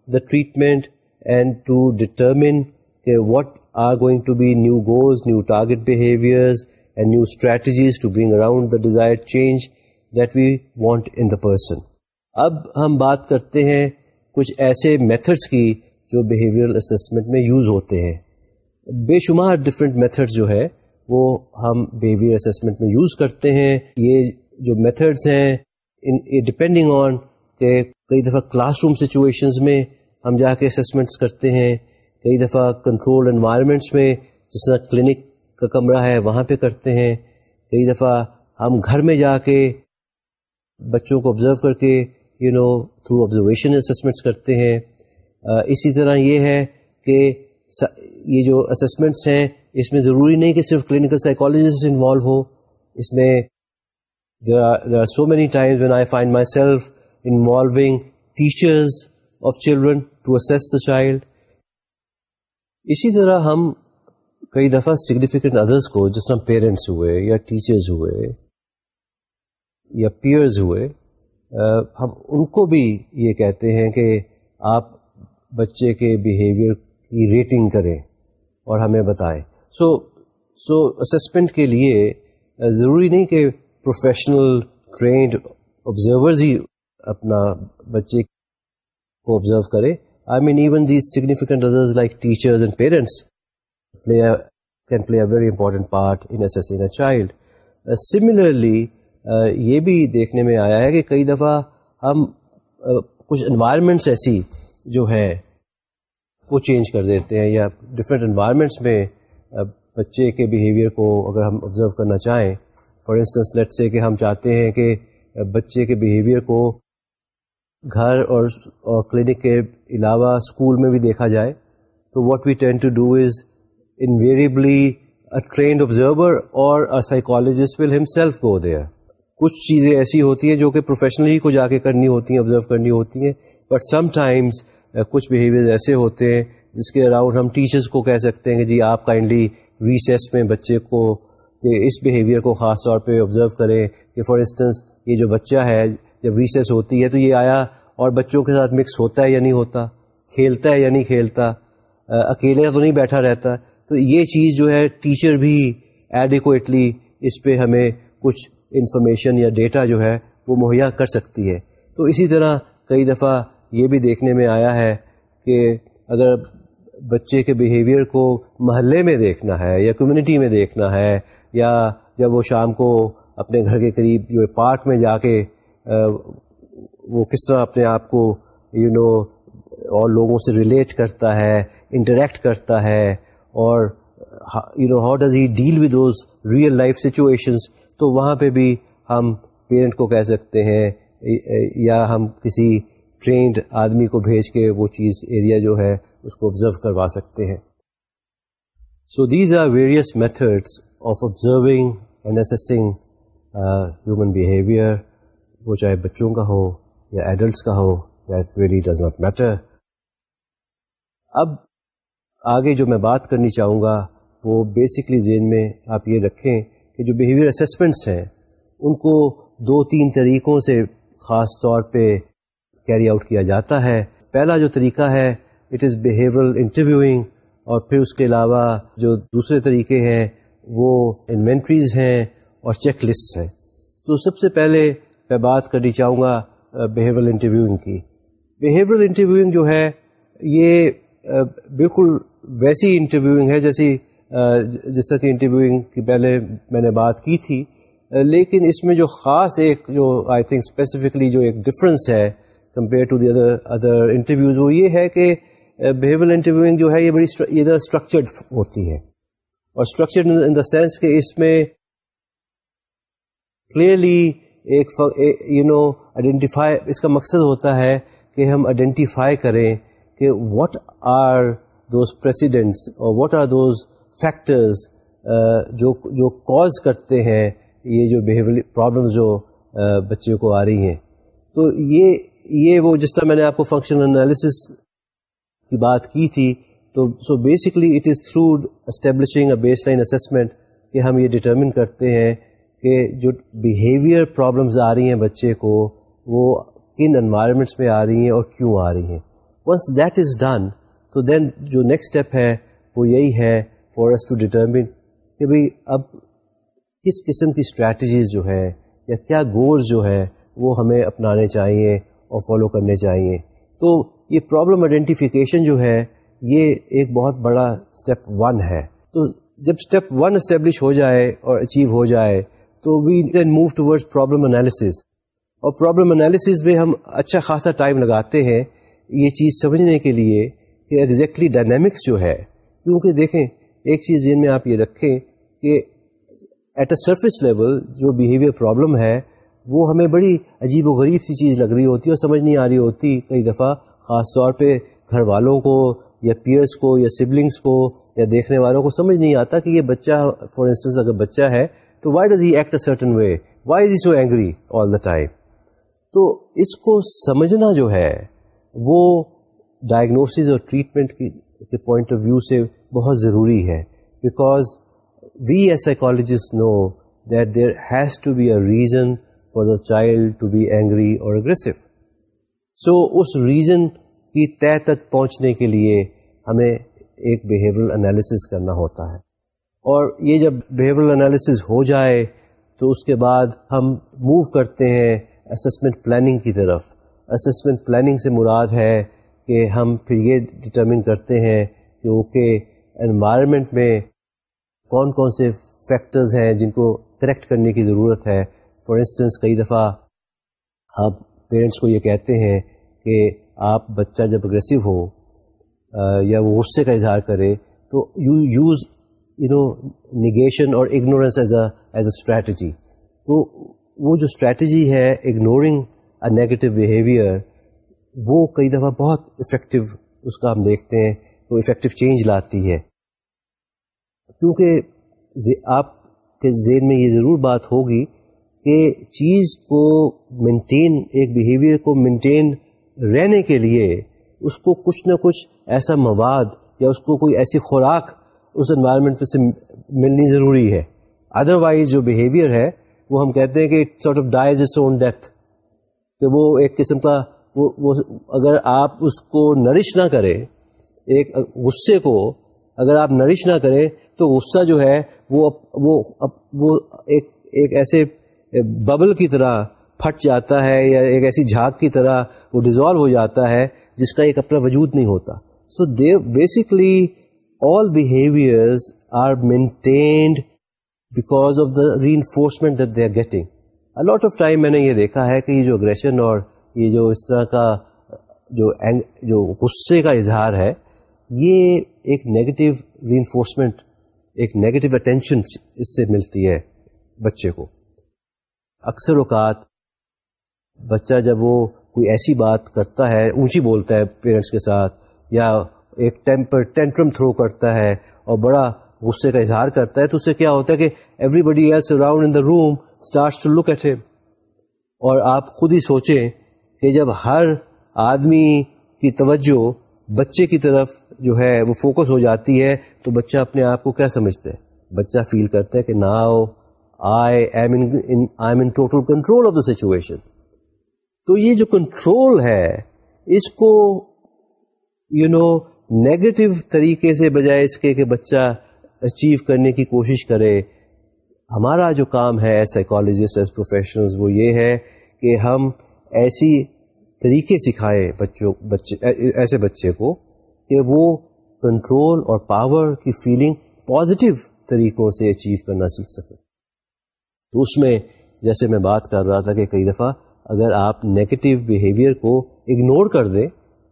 the treatment and to determine uh, what are going to be new goals, new target behaviors, and new strategies to bring around the desired change that we want in the person. اب ہم بات کرتے ہیں کچھ ایسے methods کی جو behaviour assessment میں یوز ہوتے ہیں بے شمار ڈفرینٹ میتھڈ جو ہے وہ ہم بہیویئر اسسمنٹ میں یوز کرتے ہیں یہ جو میتھڈس ہیں ڈپینڈنگ آن کہ کئی دفعہ کلاس روم سچویشنز میں ہم جا کے اسسمنٹس کرتے ہیں، کئی دفعہ کنٹرول انوائرمنٹس میں جس طرح کلینک کا کمرہ ہے، وہاں پہ کرتے ہیں۔ کئی دفعہ ہم گھر میں جا کے بچوں کو آبزرو کر کے you know through observation assessments کرتے ہیں۔ اسی طرح یہ ہے کہ یہ جو اسسمنٹس ہیں، اس میں ضروری نہیں کہ صرف کلینکل سائیکالوجسٹ انوالو ہو۔ اس میں so many times when I find myself involving teachers of children to assess the child اسی طرح ہم کئی دفعہ سگنیفیکینٹ ادرس کو جس طرح پیرنٹس ہوئے یا ٹیچرز ہوئے یا پیئرز ہوئے ہم ان کو بھی یہ کہتے ہیں کہ آپ بچے کے بیہیویئر کی ریٹنگ کریں اور ہمیں بتائیں۔ سو سو اسسمنٹ کے لیے ضروری نہیں کہ پروفیشنل ٹرینڈ آبزرورز ہی اپنا بچے کو آبزرو کرے I mean even these significant others like teachers and parents can play a very important part in assessing a child similarly یہ بھی دیکھنے میں آیا ہے کہ کئی دفعہ ہم uh, کچھ انوائرمنٹس ایسی جو ہے وہ چینج کر دیتے ہیں یا ڈفرینٹ انوائرمنٹس میں uh, بچے کے بیہیویئر کو اگر ہم آبزرو کرنا چاہیں فار انسٹنس لیٹ سے کہ ہم چاہتے ہیں کہ uh, بچے کے بیہیویئر کو گھر اور کلینک کے علاوہ اسکول میں بھی دیکھا جائے، تو what we tend to do is invariably trained observer اور psychologist will himself go there کچھ چیزیں ایسی ہوتی ہیں جو کہ پروفیشنلی کو جا کے کرنی ہوتی ہیں آبزرو کرنی ہوتی ہیں بٹ سم ٹائمز کچھ بیہیویئر ایسے ہوتے ہیں جس کے اراؤنڈ ہم ٹیچرس کو کہہ سکتے ہیں کہ جی آپ کائنڈلی ریسیس میں بچے کو کہ اس بیہیویئر کو خاص طور پہ آبزرو کریں کہ فار انسٹنس یہ جو بچہ ہے، جب ریسیس ہوتی ہے تو یہ آیا اور بچوں کے ساتھ مکس ہوتا ہے یا نہیں ہوتا؟ کھیلتا ہے یا نہیں کھیلتا؟ uh, اکیلے تو نہیں بیٹھا رہتا۔ تو یہ چیز جو ہے ٹیچر بھی ایڈیکویٹلی اس پہ ہمیں کچھ انفارمیشن یا ڈیٹا جو ہے، وہ مہیا کر سکتی ہے۔ تو اسی طرح کئی دفعہ یہ بھی دیکھنے میں آیا ہے کہ اگر بچے کے بیہیویئر کو محلے میں دیکھنا ہے یا کمیونٹی میں دیکھنا ہے یا جب وہ شام کو اپنے گھر کے قریب جو پارک میں جا کے وہ کس طرح اپنے آپ کو یو نو اور لوگوں سے ریلیٹ کرتا ہے انٹریکٹ کرتا ہے اور you know how does he deal with those real life situations تو وہاں پہ بھی ہم پیرنٹ کو کہہ سکتے ہیں uh, یا ہم کسی ٹرینڈ آدمی کو بھیج کے وہ چیز ایریا جو ہے اس کو آبزرو کروا سکتے ہیں۔ So these are various methods of observing and assessing human behaviour وہ چاہے بچوں کا ہو یا ایڈلٹس کا ہو that really does not matter اب آگے جو میں بات کرنی چاہوں گا، وہ بیسکلی ذہن میں آپ یہ رکھیں کہ جو بیہیویئر اسسمنٹس ہیں، ان کو دو تین طریقوں سے خاص طور پہ کیری آؤٹ کیا جاتا ہے۔ پہلا جو طریقہ ہے اٹ از بیہیورل انٹرویوئنگ اور پھر اس کے علاوہ جو دوسرے طریقے ہیں، وہ انوینٹریز ہیں اور چیک لسٹ ہیں۔ تو سب سے پہلے میں بات کرنی چاہوں گا بیہیورل انٹرویوئنگ کی۔ بیہیورل انٹرویوئنگ جو ہے، یہ بالکل ویسی انٹرویوئنگ ہے جیسی جس طرح کی انٹرویوئنگ کی پہلے میں نے بات کی تھی لیکن اس میں جو خاص ایک جو آئی تھنک اسپیسیفکلی جو ایک ڈفرینس ہے compare to the other other interviews وہ یہ ہے کہ بہیور انٹرویوئنگ جو ہے یہ بڑی ادھر اسٹرکچرڈ ہوتی ہے۔ اور اسٹرکچرڈ ان دا سینس کہ اس میں کلیئرلی ایک یو نو آئیڈینٹیفائی اس کا مقصد ہوتا ہے کہ ہم آئیڈینٹیفائی کریں کہ واٹ آر دوز پریسیڈنٹس اور واٹ آر دوز فیکٹرز جو جو کاز کرتے ہیں یہ جو بیہیویئر پرابلم جو uh, بچوں کو آ رہی ہیں. تو یہ یہ وہ جس طرح میں نے آپ کو فنکشن انالیسس کی بات کی تھی، تو so basically it is through establishing a baseline assessment کہ ہم یہ ڈٹرمن کرتے ہیں کہ جو بیہیویئر پرابلمز آ رہی ہیں بچے کو، وہ کن انوائرمنٹس میں آ رہی ہیں اور کیوں آ رہی ہیں. ونس دیٹ از ڈن تو دین جو نیکسٹ اسٹیپ ہے وہ یہی ہے فار ایس ٹو ڈیٹرمن کہ بھائی اب کس قسم کی اسٹریٹجیز جو ہے یا کیا گولز جو ہے وہ ہمیں اپنانے چاہیے اور فالو کرنے چاہیے تو یہ پرابلم آئیڈینٹیفیکیشن جو ہے یہ ایک بہت بڑا اسٹیپ ون ہے تو جب اسٹیپ ون اسٹیبلش ہو جائے اور اچیو ہو جائے تو we can move towards problem analysis اور پرابلم انالیسز میں ہم اچھا خاصا ٹائم لگاتے ہیں یہ چیز سمجھنے کے لیے کہ ایگزیکٹلی ڈائنامکس جو ہے، کیونکہ دیکھیں، ایک چیز ذہن میں آپ یہ رکھیں کہ ایٹ اے سرفیس لیول جو بیہیویئر پرابلم ہے، وہ ہمیں بڑی عجیب و غریب سی چیز لگ رہی ہوتی ہے اور سمجھ نہیں آ رہی ہوتی۔ کئی دفعہ خاص طور پہ گھر والوں کو یا پیئرس کو یا سبلنگس کو یا دیکھنے والوں کو سمجھ نہیں آتا کہ یہ بچہ فار انسٹنس اگر بچہ ہے، تو why does he act a certain way why is he so angry all the time تو اس کو سمجھنا جو ہے، وہ ڈائگنوسز اور ٹریٹمنٹ کے پوائنٹ آف ویو سے بہت ضروری ہے because we as psychologist know that there has to be a reason for the child to be angry اور اگریسو سو اس ریزن کی طے تک پہنچنے کے لیے ہمیں ایک بیہیورل انالیسس کرنا ہوتا ہے۔ اور یہ جب بیہیورل انالیسز ہو جائے تو اس کے بعد ہم موو کرتے ہیں اسسمنٹ پلاننگ کی طرف۔ اسسمنٹ پلاننگ سے مراد ہے کہ ہم پھر یہ ڈٹرمن کرتے ہیں کہ اوکے انوائرمنٹ میں کون کون سے فیکٹرز ہیں جن کو کریکٹ کرنے کی ضرورت ہے۔ فار انسٹنس کئی دفعہ آپ پیرنٹس کو یہ کہتے ہیں کہ آپ بچہ جب اگریسو ہو یا وہ غصے کا اظہار کرے، تو you use you know negation اور ignorance as a as a strategy تو وہ جو اسٹریٹجی ہے اگنورنگ اے نیگیٹو بیہیویئر وہ کئی دفعہ بہت افیکٹو اس کا ہم دیکھتے ہیں، وہ افیکٹو چینج لاتی ہے۔ کیونکہ آپ کے ذہن میں یہ ضرور بات ہوگی کہ چیز کو مینٹین ایک بیہیویئر کو مینٹین رہنے کے لیے اس کو کچھ نہ کچھ ایسا مواد یا اس کو کوئی ایسی خوراک اس انوائرمنٹ سے ملنی ضروری ہے۔ ادر وائز جو بیہیویئر ہے، وہ ہم کہتے ہیں کہ sort of dies own death کہ وہ ایک قسم کا وہ وہ اگر آپ اس کو نرش نہ کریں ایک غصے کو اگر آپ نرش نہ کریں تو غصہ جو ہے وہ وہ وہ ایک ایک ایسے ببل کی طرح پھٹ جاتا ہے یا ایک ایسی جھاگ کی طرح وہ ڈیزالو ہو جاتا ہے، جس کا ایک اپنا وجود نہیں ہوتا so they basically all behaviors are maintained because of the reinforcement that they are getting. A lot of time میں نے یہ دیکھا ہے کہ یہ جو اگریشن اور یہ جو اس طرح کا جو جو غصے کا اظہار ہے، یہ ایک نیگیٹو ری انفورسمنٹ ایک نیگیٹو اٹینشن اس سے ملتی ہے بچے کو۔ اکثر اوقات بچہ جب وہ کوئی ایسی بات کرتا ہے، اونچی بولتا ہے پیرنٹس کے ساتھ، یا ایک ٹیمپر ٹینٹرم تھرو کرتا ہے اور بڑا غصے کا اظہار کرتا ہے، تو اس سے کیا ہوتا ہے کہ everybody else around in the room start to look at him اور آپ خود ہی سوچیں کہ جب ہر آدمی کی توجہ بچے کی طرف جو ہے وہ فوکس ہو جاتی ہے، تو بچہ اپنے آپ کو کیا سمجھتا ہے؟ بچہ فیل کرتا ہے کہ now, I am in total control of the situation. تو یہ جو کنٹرول ہے، اس کو، یو نو نیگیٹو طریقے سے بجائے اس کے کہ بچہ اچیو کرنے کی کوشش کرے۔ ہمارا جو کام ہے ایز سائیکالوجسٹ ایز پروفیشنل وہ یہ ہے کہ ہم ایسی طریقے سکھائیں بچوں، بچے، ایسے بچے کو کہ وہ کنٹرول اور پاور کی فیلنگ پازیٹیو طریقوں سے اچیو کرنا سیکھ سکے تو اس میں جیسے میں بات کر رہا تھا کہ کئی دفعہ اگر آپ نیگیٹو بیہیویئر کو اگنور کر دیں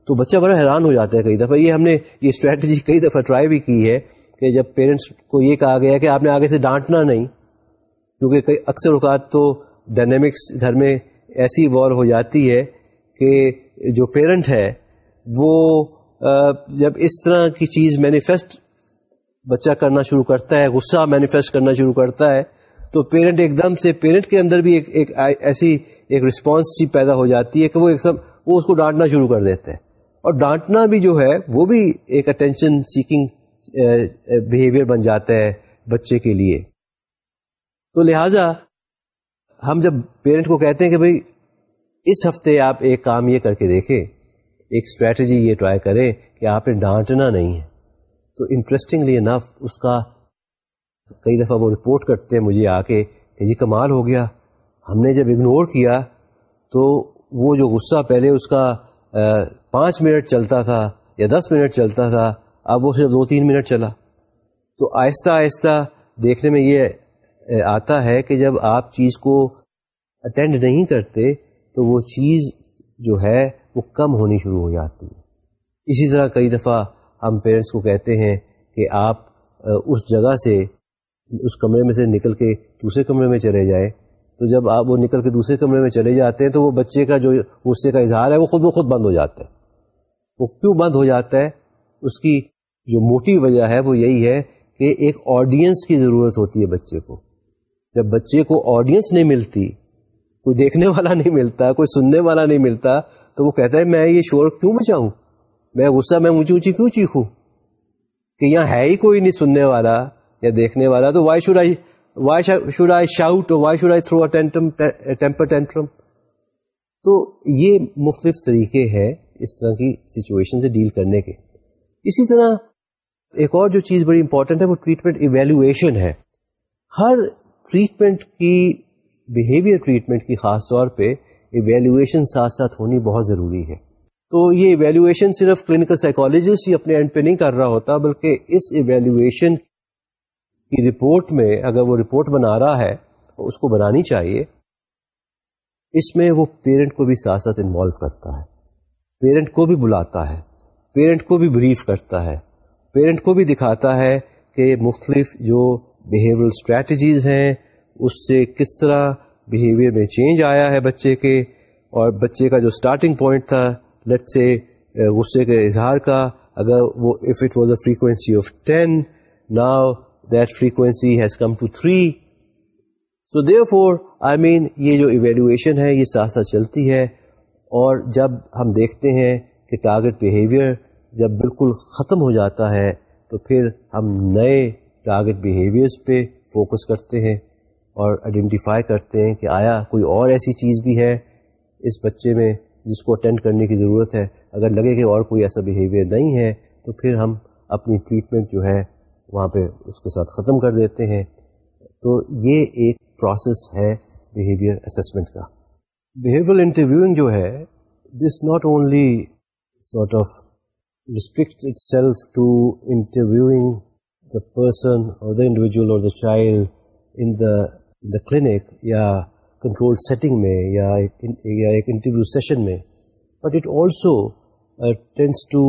تو بچہ بڑا حیران ہو جاتا ہے کئی دفعہ۔ یہ ہم نے یہ اسٹریٹجی کئی دفعہ ٹرائی بھی کی ہے کہ جب پیرنٹس کو یہ کہا گیا کہ آپ نے آگے سے ڈانٹنا نہیں، کیونکہ اکثر اوقات تو ڈائنمکس گھر میں ایسی ایوالو ہو جاتی ہے کہ جو پیرنٹ ہے، وہ جب اس طرح کی چیز مینیفیسٹ بچہ کرنا شروع کرتا ہے، غصہ مینیفیسٹ کرنا شروع کرتا ہے، تو پیرنٹ ایک دم سے پیرنٹ کے اندر بھی ایک ایک ایسی ایک رسپانس سی پیدا ہو جاتی ہے کہ وہ ایک سب، وہ اس کو ڈانٹنا شروع کر دیتے ہیں۔ اور ڈانٹنا بھی جو ہے، وہ بھی ایک اٹینشن سیکنگ بہیویئر بن جاتا ہے بچے کے لیے۔ تو لہذا ہم جب پیرنٹ کو کہتے ہیں کہ بھائی اس ہفتے آپ ایک کام یہ کر کے دیکھیں، ایک اسٹریٹجی یہ ٹرائی کریں کہ آپ نے ڈانٹنا نہیں ہے۔ تو انٹرسٹنگلی انف اس کا کئی دفعہ وہ رپورٹ کرتے ہیں مجھے آ کے کہ جی کمال ہو گیا، ہم نے جب اگنور کیا تو وہ جو غصہ پہلے اس کا پانچ منٹ چلتا تھا یا دس منٹ چلتا تھا، اب وہ صرف دو تین منٹ چلا۔ تو آہستہ آہستہ دیکھنے میں یہ آتا ہے کہ جب آپ چیز کو اٹینڈ نہیں کرتے تو وہ چیز جو ہے وہ کم ہونی شروع ہو جاتی ہے۔ اسی طرح کئی دفعہ ہم پیرنٹس کو کہتے ہیں کہ آپ اس جگہ سے، اس کمرے میں سے نکل کے دوسرے کمرے میں چلے جائے تو جب آپ وہ نکل کے دوسرے کمرے میں چلے جاتے ہیں تو وہ بچے کا جو غصے کا اظہار ہے وہ خود بخود بند ہو جاتا ہے۔ وہ کیوں بند ہو جاتا ہے؟ اس کی جو موٹی وجہ ہے وہ یہی ہے کہ ایک آڈینس کی ضرورت ہوتی ہے بچے کو۔ جب بچے کو آڈینس نہیں ملتی کوئی دیکھنے والا نہیں ملتا، کوئی سننے والا نہیں ملتا، تو وہ کہتا ہے، میں یہ شور کیوں بچاؤں میں غصہ، میں اونچی اونچی کیوں چیخوں؟ کہ یہاں ہے ہی کوئی نہیں سننے والا یا دیکھنے والا، تو why should I why should I shout why should I throw temper tantrum تو یہ مختلف طریقے ہیں اس طرح کی سچویشن سے ڈیل کرنے کے۔ اسی طرح ایک اور جو چیز بڑی امپورٹنٹ ہے، وہ ٹریٹمنٹ ایویلویشن ہے۔ ہر ٹریٹمنٹ کی بہیویئر ٹریٹمنٹ کی خاص طور پہ ایویلویشن ساتھ ساتھ ہونی بہت ضروری ہے۔ تو یہ ایویلویشن صرف کلینکل سائیکولوجسٹ ہی اپنے اینڈ پہ نہیں کر رہا ہوتا، بلکہ اس ایویلویشن کی رپورٹ میں اگر وہ رپورٹ بنا رہا ہے تو اس کو بنانی چاہیے۔ اس میں وہ پیرنٹ کو بھی ساتھ ساتھ انوالو کرتا ہے۔ پیرنٹ کو بھی بلاتا ہے۔ پیرنٹ کو بھی بریف کرتا ہے۔ پیرنٹ کو بھی دکھاتا ہے کہ مختلف جو بیہیویئر اسٹریٹجیز ہیں اس سے کس طرح بیہیویئر میں چینج آیا ہے بچے کے؟ اور بچے کا جو اسٹارٹنگ پوائنٹ تھا لٹ سے غصے کے اظہار کا، اگر وہ if it was a frequency of ten now that frequency has come to three so therefore I mean یہ جو ایویلویشن ہے، یہ ساتھ ساتھ چلتی ہے۔ اور جب ہم دیکھتے ہیں کہ ٹارگیٹ بیہیویئر جب بالکل ختم ہو جاتا ہے، تو پھر ہم نئے ٹارگیٹ بیہیویئرس پہ فوکس کرتے ہیں۔ اور آئیڈینٹیفائی کرتے ہیں کہ آیا کوئی اور ایسی چیز بھی ہے اس بچے میں جس کو اٹینڈ کرنے کی ضرورت ہے۔ اگر لگے کہ اور کوئی ایسا بیہیویئر نہیں ہے، تو پھر ہم اپنی ٹریٹمنٹ جو ہے وہاں پہ اس کے ساتھ ختم کر دیتے ہیں۔ تو یہ ایک پروسیس ہے بیہیویئر اسسمنٹ کا۔ بیہیویئر انٹرویوئنگ جو ہے this not only sort of restrict itself to interviewing the person اور دا انڈیویجل اور the child in the the clinic یا کنٹرول سیٹنگ میں یا ایک انٹرویو سیشن میں. But it also tends to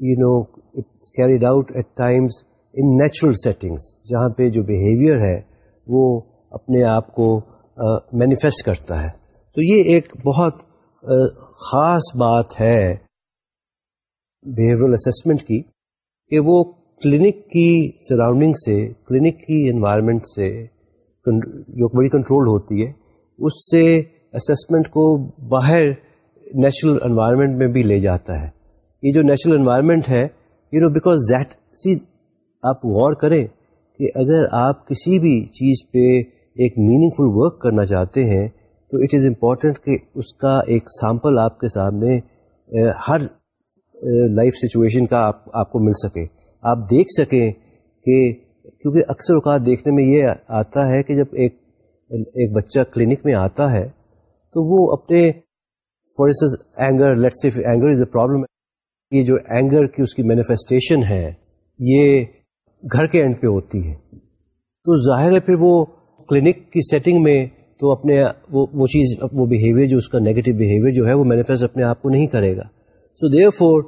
you know it's carried out at times in natural settings جہاں پہ جو بیہیویئر ہے وہ اپنے آپ کو uh, مینیفیسٹ کرتا ہے. تو یہ ایک بہت uh, خاص بات ہے بیہیورل اسسمنٹ کی کہ وہ کلینک کی سراؤنڈنگ سے، کلینک کی انوائرمنٹ سے جو بڑی کنٹرول ہوتی ہے، اس سے اسسمنٹ کو باہر نیچرل انوائرمنٹ میں بھی لے جاتا ہے۔ یہ جو نیچرل انوائرمنٹ ہے you know because that see آپ غور کریں کہ اگر آپ کسی بھی چیز پہ ایک میننگ فل ورک کرنا چاہتے ہیں، تو اٹ از امپورٹنٹ کہ اس کا ایک سیمپل آپ کے سامنے ہر لائف سچویشن کا آپ آپ کو مل سکے۔ آپ دیکھ سکیں کہ کیونکہ اکثر اوقات دیکھنے میں یہ آتا ہے کہ جب ایک ایک بچہ کلینک میں آتا ہے تو وہ اپنے for instance anger let anger is a problem, یہ جو اینگر کی اس کی مینیفیسٹیشن ہے، یہ گھر کے اینڈ پہ ہوتی ہے۔ تو ظاہر ہے پھر وہ کلینک کی سیٹنگ میں تو اپنے وہ وہ چیز، وہ بیہیویئر جو اس کا نیگیٹو بیہیویئر جو ہے وہ مینیفیسٹ اپنے آپ کو نہیں کرے گا۔ So therefore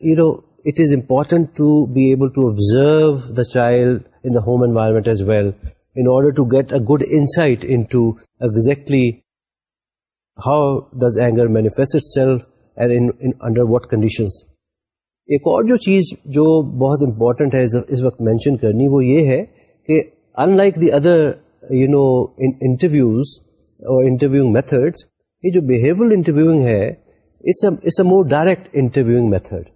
you know it is important to be able to observe the child in the home environment as well in order to get a good insight into exactly how does anger manifest self and under what conditions ایک اور جو چیز جو بہت important ہے اس وقت mention کرنی وہ یہ ہے کہ unlike the other you know interviews اور انٹرویوئنگ میتھڈس یہ جو بہیویئر انٹرویوئنگ ہے it's a more direct interviewing method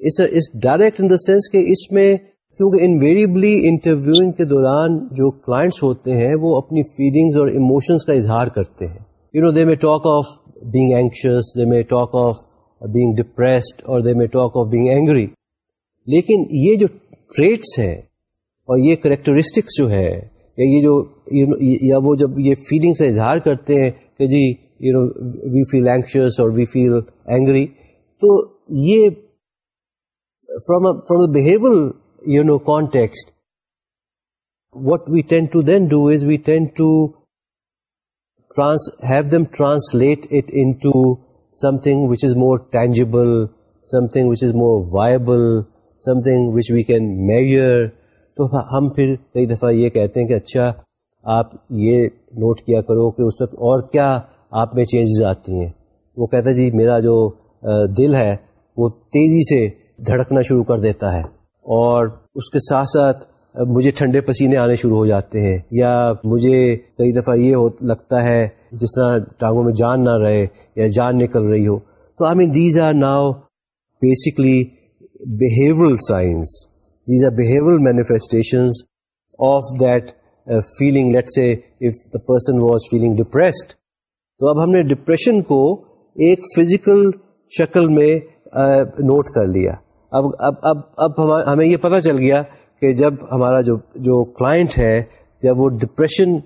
is direct in the sense کہ اس میں کیونکہ انویریبلی انٹرویوئنگ کے دوران جو کلائنٹس ہوتے ہیں وہ اپنی فیلنگس اور ایموشنس کا اظہار کرتے ہیں۔ You know they may talk of being anxious they may talk of being depressed اور دے may talk of being angry لیکن یہ جو ٹریٹس ہیں اور یہ کریکٹرسٹکس جو ہے یا یہ جو یا وہ جب یہ فیلنگس کا اظہار کرتے ہیں کہ جی you know we feel anxious اور وی فیل اینگری تو یہ from from behaviour you know context what we tend to then do is we tend to have them translate it into something which is more tangible something which is more viable something which we can measure تو ہم پھر کئی دفعہ یہ کہتے ہیں کہ اچھا آپ یہ نوٹ کیا کرو کہ اس وقت اور کیا آپ میں چینجز آتی ہیں۔ وہ کہتا ہے جی میرا جو دل ہے، وہ تیزی سے دھڑکنا شروع کر دیتا ہے اور اس کے ساتھ ساتھ مجھے ٹھنڈے پسینے آنے شروع ہو جاتے ہیں یا مجھے کئی دفعہ یہ لگتا ہے جس طرح ٹانگوں میں جان نہ رہے یا جان نکل رہی ہو۔ تو I mean these are now basically behavioural signs these are behavioural manifestation of that feeling, let say if the person was feeling depressed. تو اب ہم نے ڈپریشن کو ایک فزیکل شکل میں نوٹ کر لیا۔ اب اب اب اب ہمیں یہ پتہ چل گیا کہ جب ہمارا جو جو کلائنٹ ہے، جب وہ ڈپریشن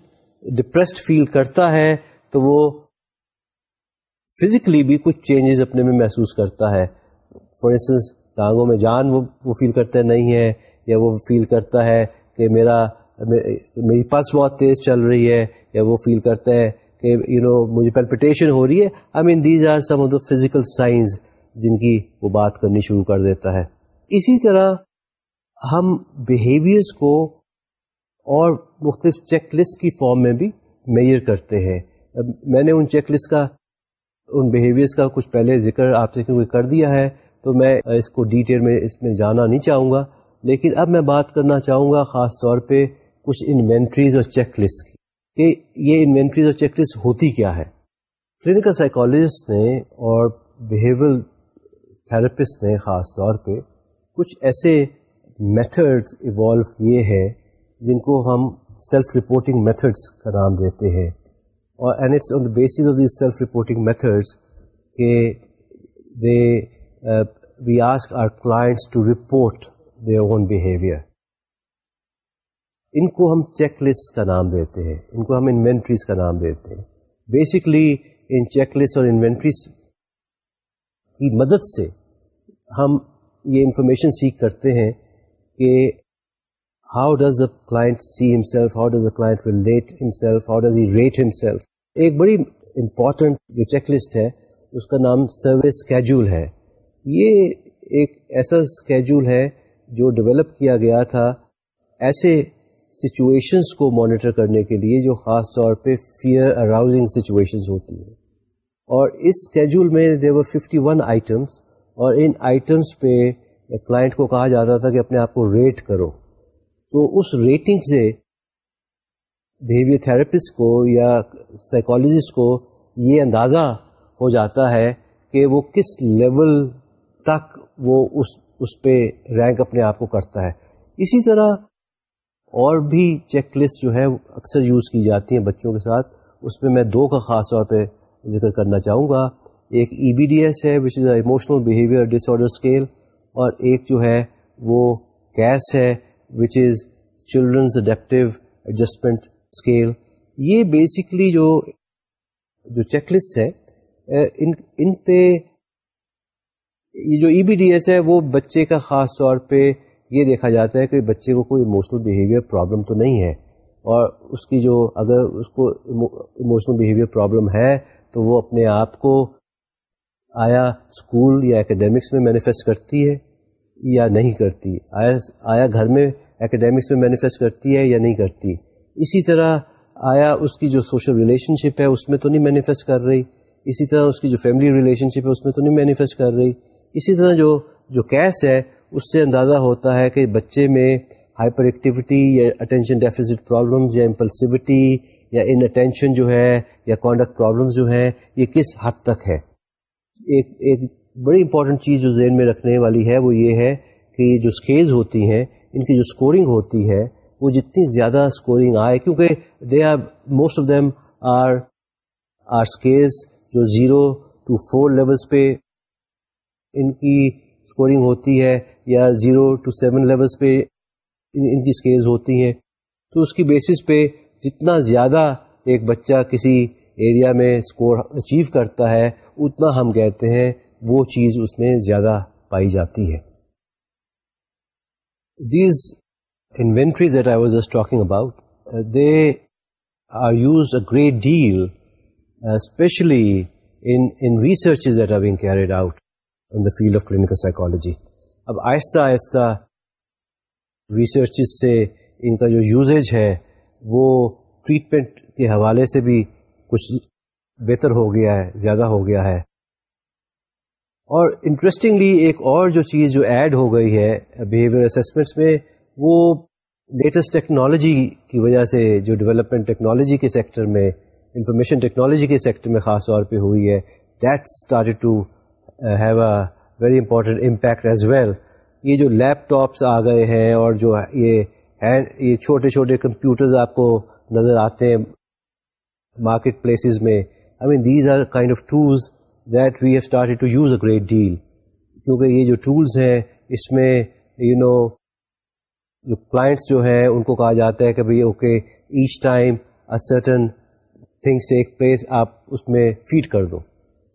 ڈپریسڈ فیل کرتا ہے، تو وہ فزیکلی بھی کچھ چینجز اپنے میں محسوس کرتا ہے۔ فار انسٹنس ٹانگوں میں جان وہ وہ فیل کرتا نہیں ہے، یا وہ فیل کرتا ہے کہ میرا میری پلس بہت تیز چل رہی ہے، یا وہ فیل کرتا ہے کہ یو نو مجھے پیلپٹیشن ہو رہی ہے۔ I mean these are some of the physical signs جن کی وہ بات کرنی شروع کر دیتا ہے۔ اسی طرح ہم بیہیویئرس کو اور مختلف چیک لسٹ کی فارم میں بھی میئر کرتے ہیں۔ میں نے ان چیک لسٹ کا، ان بیہیویئرس کا کچھ پہلے ذکر آپ سے کیونکہ کر دیا ہے، تو میں اس کو ڈیٹیل میں اس میں جانا نہیں چاہوں گا۔ لیکن اب میں بات کرنا چاہوں گا خاص طور پہ کچھ انوینٹریز اور چیک لسٹ کی۔ کہ یہ انوینٹریز اور چیک لسٹ ہوتی کیا ہے؟ کلینکل سائیکالوجسٹ نے اور بیہیویئر تھراپسٹ نے خاص طور پہ، کچھ ایسے میتھڈس ایوالو کیے ہیں جن کو ہم سیلف رپورٹنگ میتھڈس کا نام دیتے ہیں۔ اور and it's on the basis of these self reporting methods کہ they we ask our clients to report their own behaviour ان کو ہم چیک لسٹ کا نام دیتے ہیں، ان کو ہم انوینٹریز کا نام دیتے ہیں۔ بیسکلی ان چیک لسٹ اور انوینٹریز کی مدد سے ہم یہ انفارمیشن سیکھ کرتے ہیں کہ how does the client see himself how does the client relate himself how does he rate himself ایک بڑی امپورٹنٹ جو چیک لسٹ ہے، اس کا نام سروس اسکیجول ہے۔ یہ ایک ایسا اسکیجول ہے جو ڈیولپ کیا گیا تھا ایسے سچویشنس کو مانیٹر کرنے کے لیے جو خاص طور پہ فیئر اراؤزنگ سچویشنز ہوتی ہیں۔ اور اس اسکیجول میں دیور ففٹی ون آئٹمس اور ان آئٹمس پہ کلائنٹ کو کہا جاتا تھا کہ اپنے آپ کو ریٹ کرو۔ تو اس ریٹنگ سے بیہیویئر تھراپسٹ کو یا سائیکالوجسٹ کو یہ اندازہ ہو جاتا ہے کہ وہ کس لیول تک وہ اس اس پہ رینک اپنے آپ کو کرتا ہے۔ اسی طرح اور بھی چیک لسٹ جو ہے اکثر یوز کی جاتی ہیں بچوں کے ساتھ۔ اس میں میں دو کا خاص طور پہ ذکر کرنا چاہوں گا۔ ایک ای بی ڈی ایس ہے which is a emotional behaviour disorder scale اور ایک جو ہے وہ کیس ہے which is children's adaptive adjustment scale یہ بیسکلی جو جو چیک لسٹ ہے ان ان پہ یہ جو ای بی ڈی ایس ہے، وہ بچے کا خاص طور پہ یہ دیکھا جاتا ہے کہ بچے کو کوئی ایموشنل بیہیویئر پرابلم تو نہیں ہے۔ اور اس کی جو، اگر اس کو ایموشنل بیہیویئر پرابلم ہے، تو وہ اپنے آپ کو آیا اسکول یا اکیڈیمکس میں مینیفیسٹ کرتی ہے یا نہیں کرتی؟ آیا آیا گھر میں اکیڈیمکس میں مینیفیسٹ کرتی ہے یا نہیں کرتی؟ اسی طرح آیا اس کی جو سوشل ریلیشن شپ ہے اس میں تو نہیں مینیفیسٹ کر رہی، اسی طرح اس کی جو فیملی ریلیشن شپ ہے اس میں تو نہیں مینیفیسٹ کر رہی۔ اسی طرح جو جو کیس ہے اس سے اندازہ ہوتا ہے کہ بچے میں ہائپر ایکٹیویٹی یا اٹینشن ڈیفیزٹ پرابلمز یا امپلسیوٹی یا ان اٹینشن جو ہے یا کانڈکٹ پرابلمز جو ہیں، یہ کس حد تک ہے؟ ایک ایک بڑی امپورٹنٹ چیز جو ذہن میں رکھنے والی ہے وہ یہ ہے کہ جو اسکیز ہوتی ہیں، ان کی جو اسکورنگ ہوتی ہے، وہ جتنی زیادہ اسکورنگ آئے، کیونکہ they are most of them are are scales جو زیرو ٹو فور لیولس پہ ان کی اسکورنگ ہوتی ہے یا زیرو ٹو سیون لیولس پہ ان کی اسکیز ہوتی ہیں۔ تو اس کی بیسس پہ جتنا زیادہ ایک بچہ کسی ایریا میں اسکور اچیو کرتا ہے، اتنا ہم کہتے ہیں وہ چیز اس میں زیادہ پائی جاتی ہے۔ These inventories that I was just talking about they are used a great deal especially in research that are being carried out in the field of clinical psychology اب آہستہ آہستہ ریسرچ سے ان کا جو یوزیج ہے، وہ ٹریٹمنٹ کے حوالے سے بھی کچھ بہتر ہو گیا ہے، زیادہ ہو گیا ہے۔ اور انٹرسٹنگلی ایک اور جو چیز جو ایڈ ہو گئی ہے بیہیویئر اسسمنٹس میں، وہ لیٹسٹ ٹیکنالوجی کی وجہ سے جو ڈیولپمنٹ ٹیکنالوجی کے سیکٹر میں انفارمیشن ٹیکنالوجی کے سیکٹر میں خاص طور پہ ہوئی ہے that start to have a very important impact as well یہ جو لیپ ٹاپس آ گئے ہیں اور جو یہ ہینڈ یہ چھوٹے چھوٹے کمپیوٹرز آپ کو نظر آتے ہیں مارکیٹ پلیسز میں I mean these are kind of tools that we have start to use a great deal کیونکہ یہ جو ٹولس ہیں اس میں یو you نو know, جو کلائنٹس جو ہیں ان کو کہا جاتا ہے کہ بھائی okay each time certain things take place آپ اس میں فیڈ کر دو.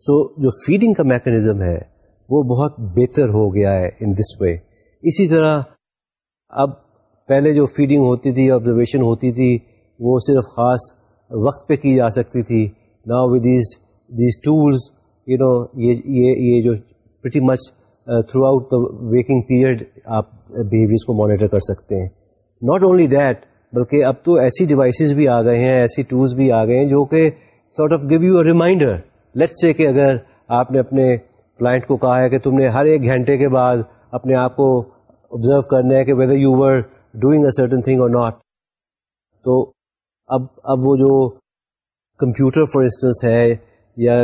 سو so, جو فیڈنگ کا میکنزم ہے وہ بہت بہتر ہو گیا ہے ان دس وے اسی طرح اب پہلے جو فیڈنگ ہوتی تھی آبزرویشن ہوتی تھی وہ صرف خاص وقت پہ کی جا سکتی تھی۔ نا with these these tools you know یہ یہ جو pretty much throughout the waking period آپ بیہیویئرس کو مانیٹر کر سکتے ہیں۔ ناٹ اونلی دیٹ بلکہ اب تو ایسی ڈیوائسیز بھی آ گئے ہیں، ایسی ٹولس بھی آ گئے ہیں جو کہ sort of give you a reminder let سے کہ اگر آپ نے اپنے کلائنٹ کو کہا ہے کہ تم نے ہر ایک گھنٹے کے بعد اپنے آپ کو آبزرو کرنا ہے کہ whether you were doing a certain thing or not تو اب اب وہ جو کمپیوٹر فار انسٹنس ہے یا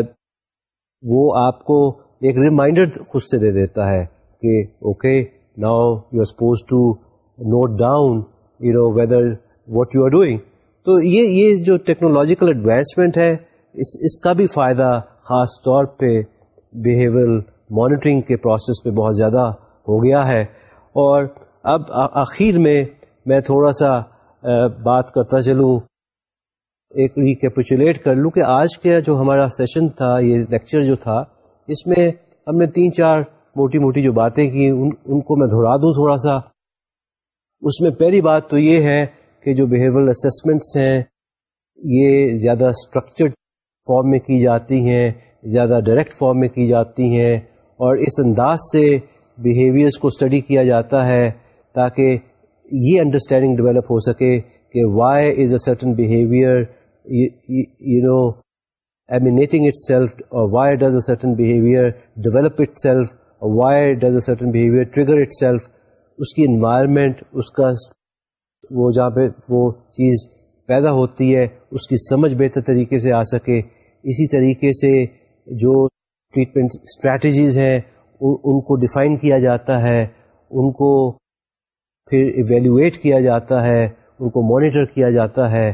وہ آپ کو ایک ریمائنڈر خود سے دے دیتا ہے کہ okay now you are suppose to note down you know whether what you are doing تو یہ یہ جو ٹیکنالوجیکل ایڈوانسمنٹ ہے، اس اس کا بھی فائدہ خاص طور پہ بیہیویئر مانیٹرنگ کے پروسیس پہ بہت زیادہ ہو گیا ہے. اور اب آخر میں میں تھوڑا سا بات کرتا چلوں ایک ریکیپچولیٹ کر لوں کہ آج کا جو ہمارا سیشن تھا، یہ لیکچر جو تھا، اس میں ہم نے تین چار موٹی موٹی جو باتیں کی، ان ان کو میں دہرا دوں تھوڑا سا۔ اس میں پہلی بات تو یہ ہے کہ جو بیہیورل اسسمنٹس ہیں، یہ زیادہ اسٹرکچرڈ فارم میں کی جاتی ہیں، زیادہ ڈائریکٹ فارم میں کی جاتی ہیں اور اس انداز سے بیہیویئرس کو اسٹڈی کیا جاتا ہے تاکہ یہ انڈرسٹینڈنگ ڈیولپ ہو سکے کہ why is a certain behaviour you know emanating itself or why does a certain behaviour develop itself or why does a certain behaviour trigger itself اس کی انوائرمنٹ اس کا وہ جہاں پہ وہ چیز پیدا ہوتی ہے اس کی سمجھ بہتر طریقے سے آ سکے اسی طریقے سے جو ٹریٹمنٹ اسٹریٹجیز ہیں ان کو ڈیفائن کیا جاتا ہے ان کو پھر ایویلویٹ کیا جاتا ہے ان کو مانیٹر کیا جاتا ہے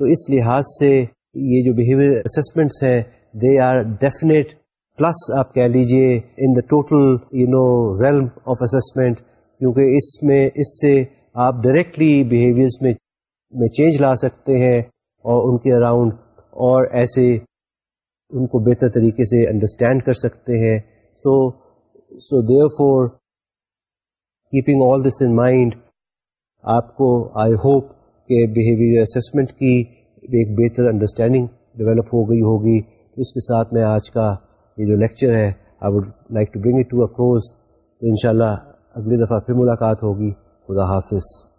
تو اس لحاظ سے یہ جو بیہیویئر اسسمنٹس ہیں دے آر ڈیفینیٹ پلس آپ کہہ لیجیے in the total you know realm of assessment کیونکہ اس میں، اس سے آپ ڈائریکٹلی بیہیویئرس میں میں چینج لا سکتے ہیں اور ان کے اراؤنڈ اور ایسے ان کو بہتر طریقے سے انڈرسٹینڈ کر سکتے ہیں. So so therefore keeping all this in mind آپ کو آئی ہوپ کہ بیہیویئر اسسمنٹ کی ایک بہتر انڈرسٹینڈنگ ڈیولپ ہو گئی ہوگی۔ اس کے ساتھ میں آج کا یہ جو لیکچر ہے I would like to bring it to a close تو انشاءاللہ اگلی دفعہ پھر ملاقات ہوگی۔ خدا حافظ۔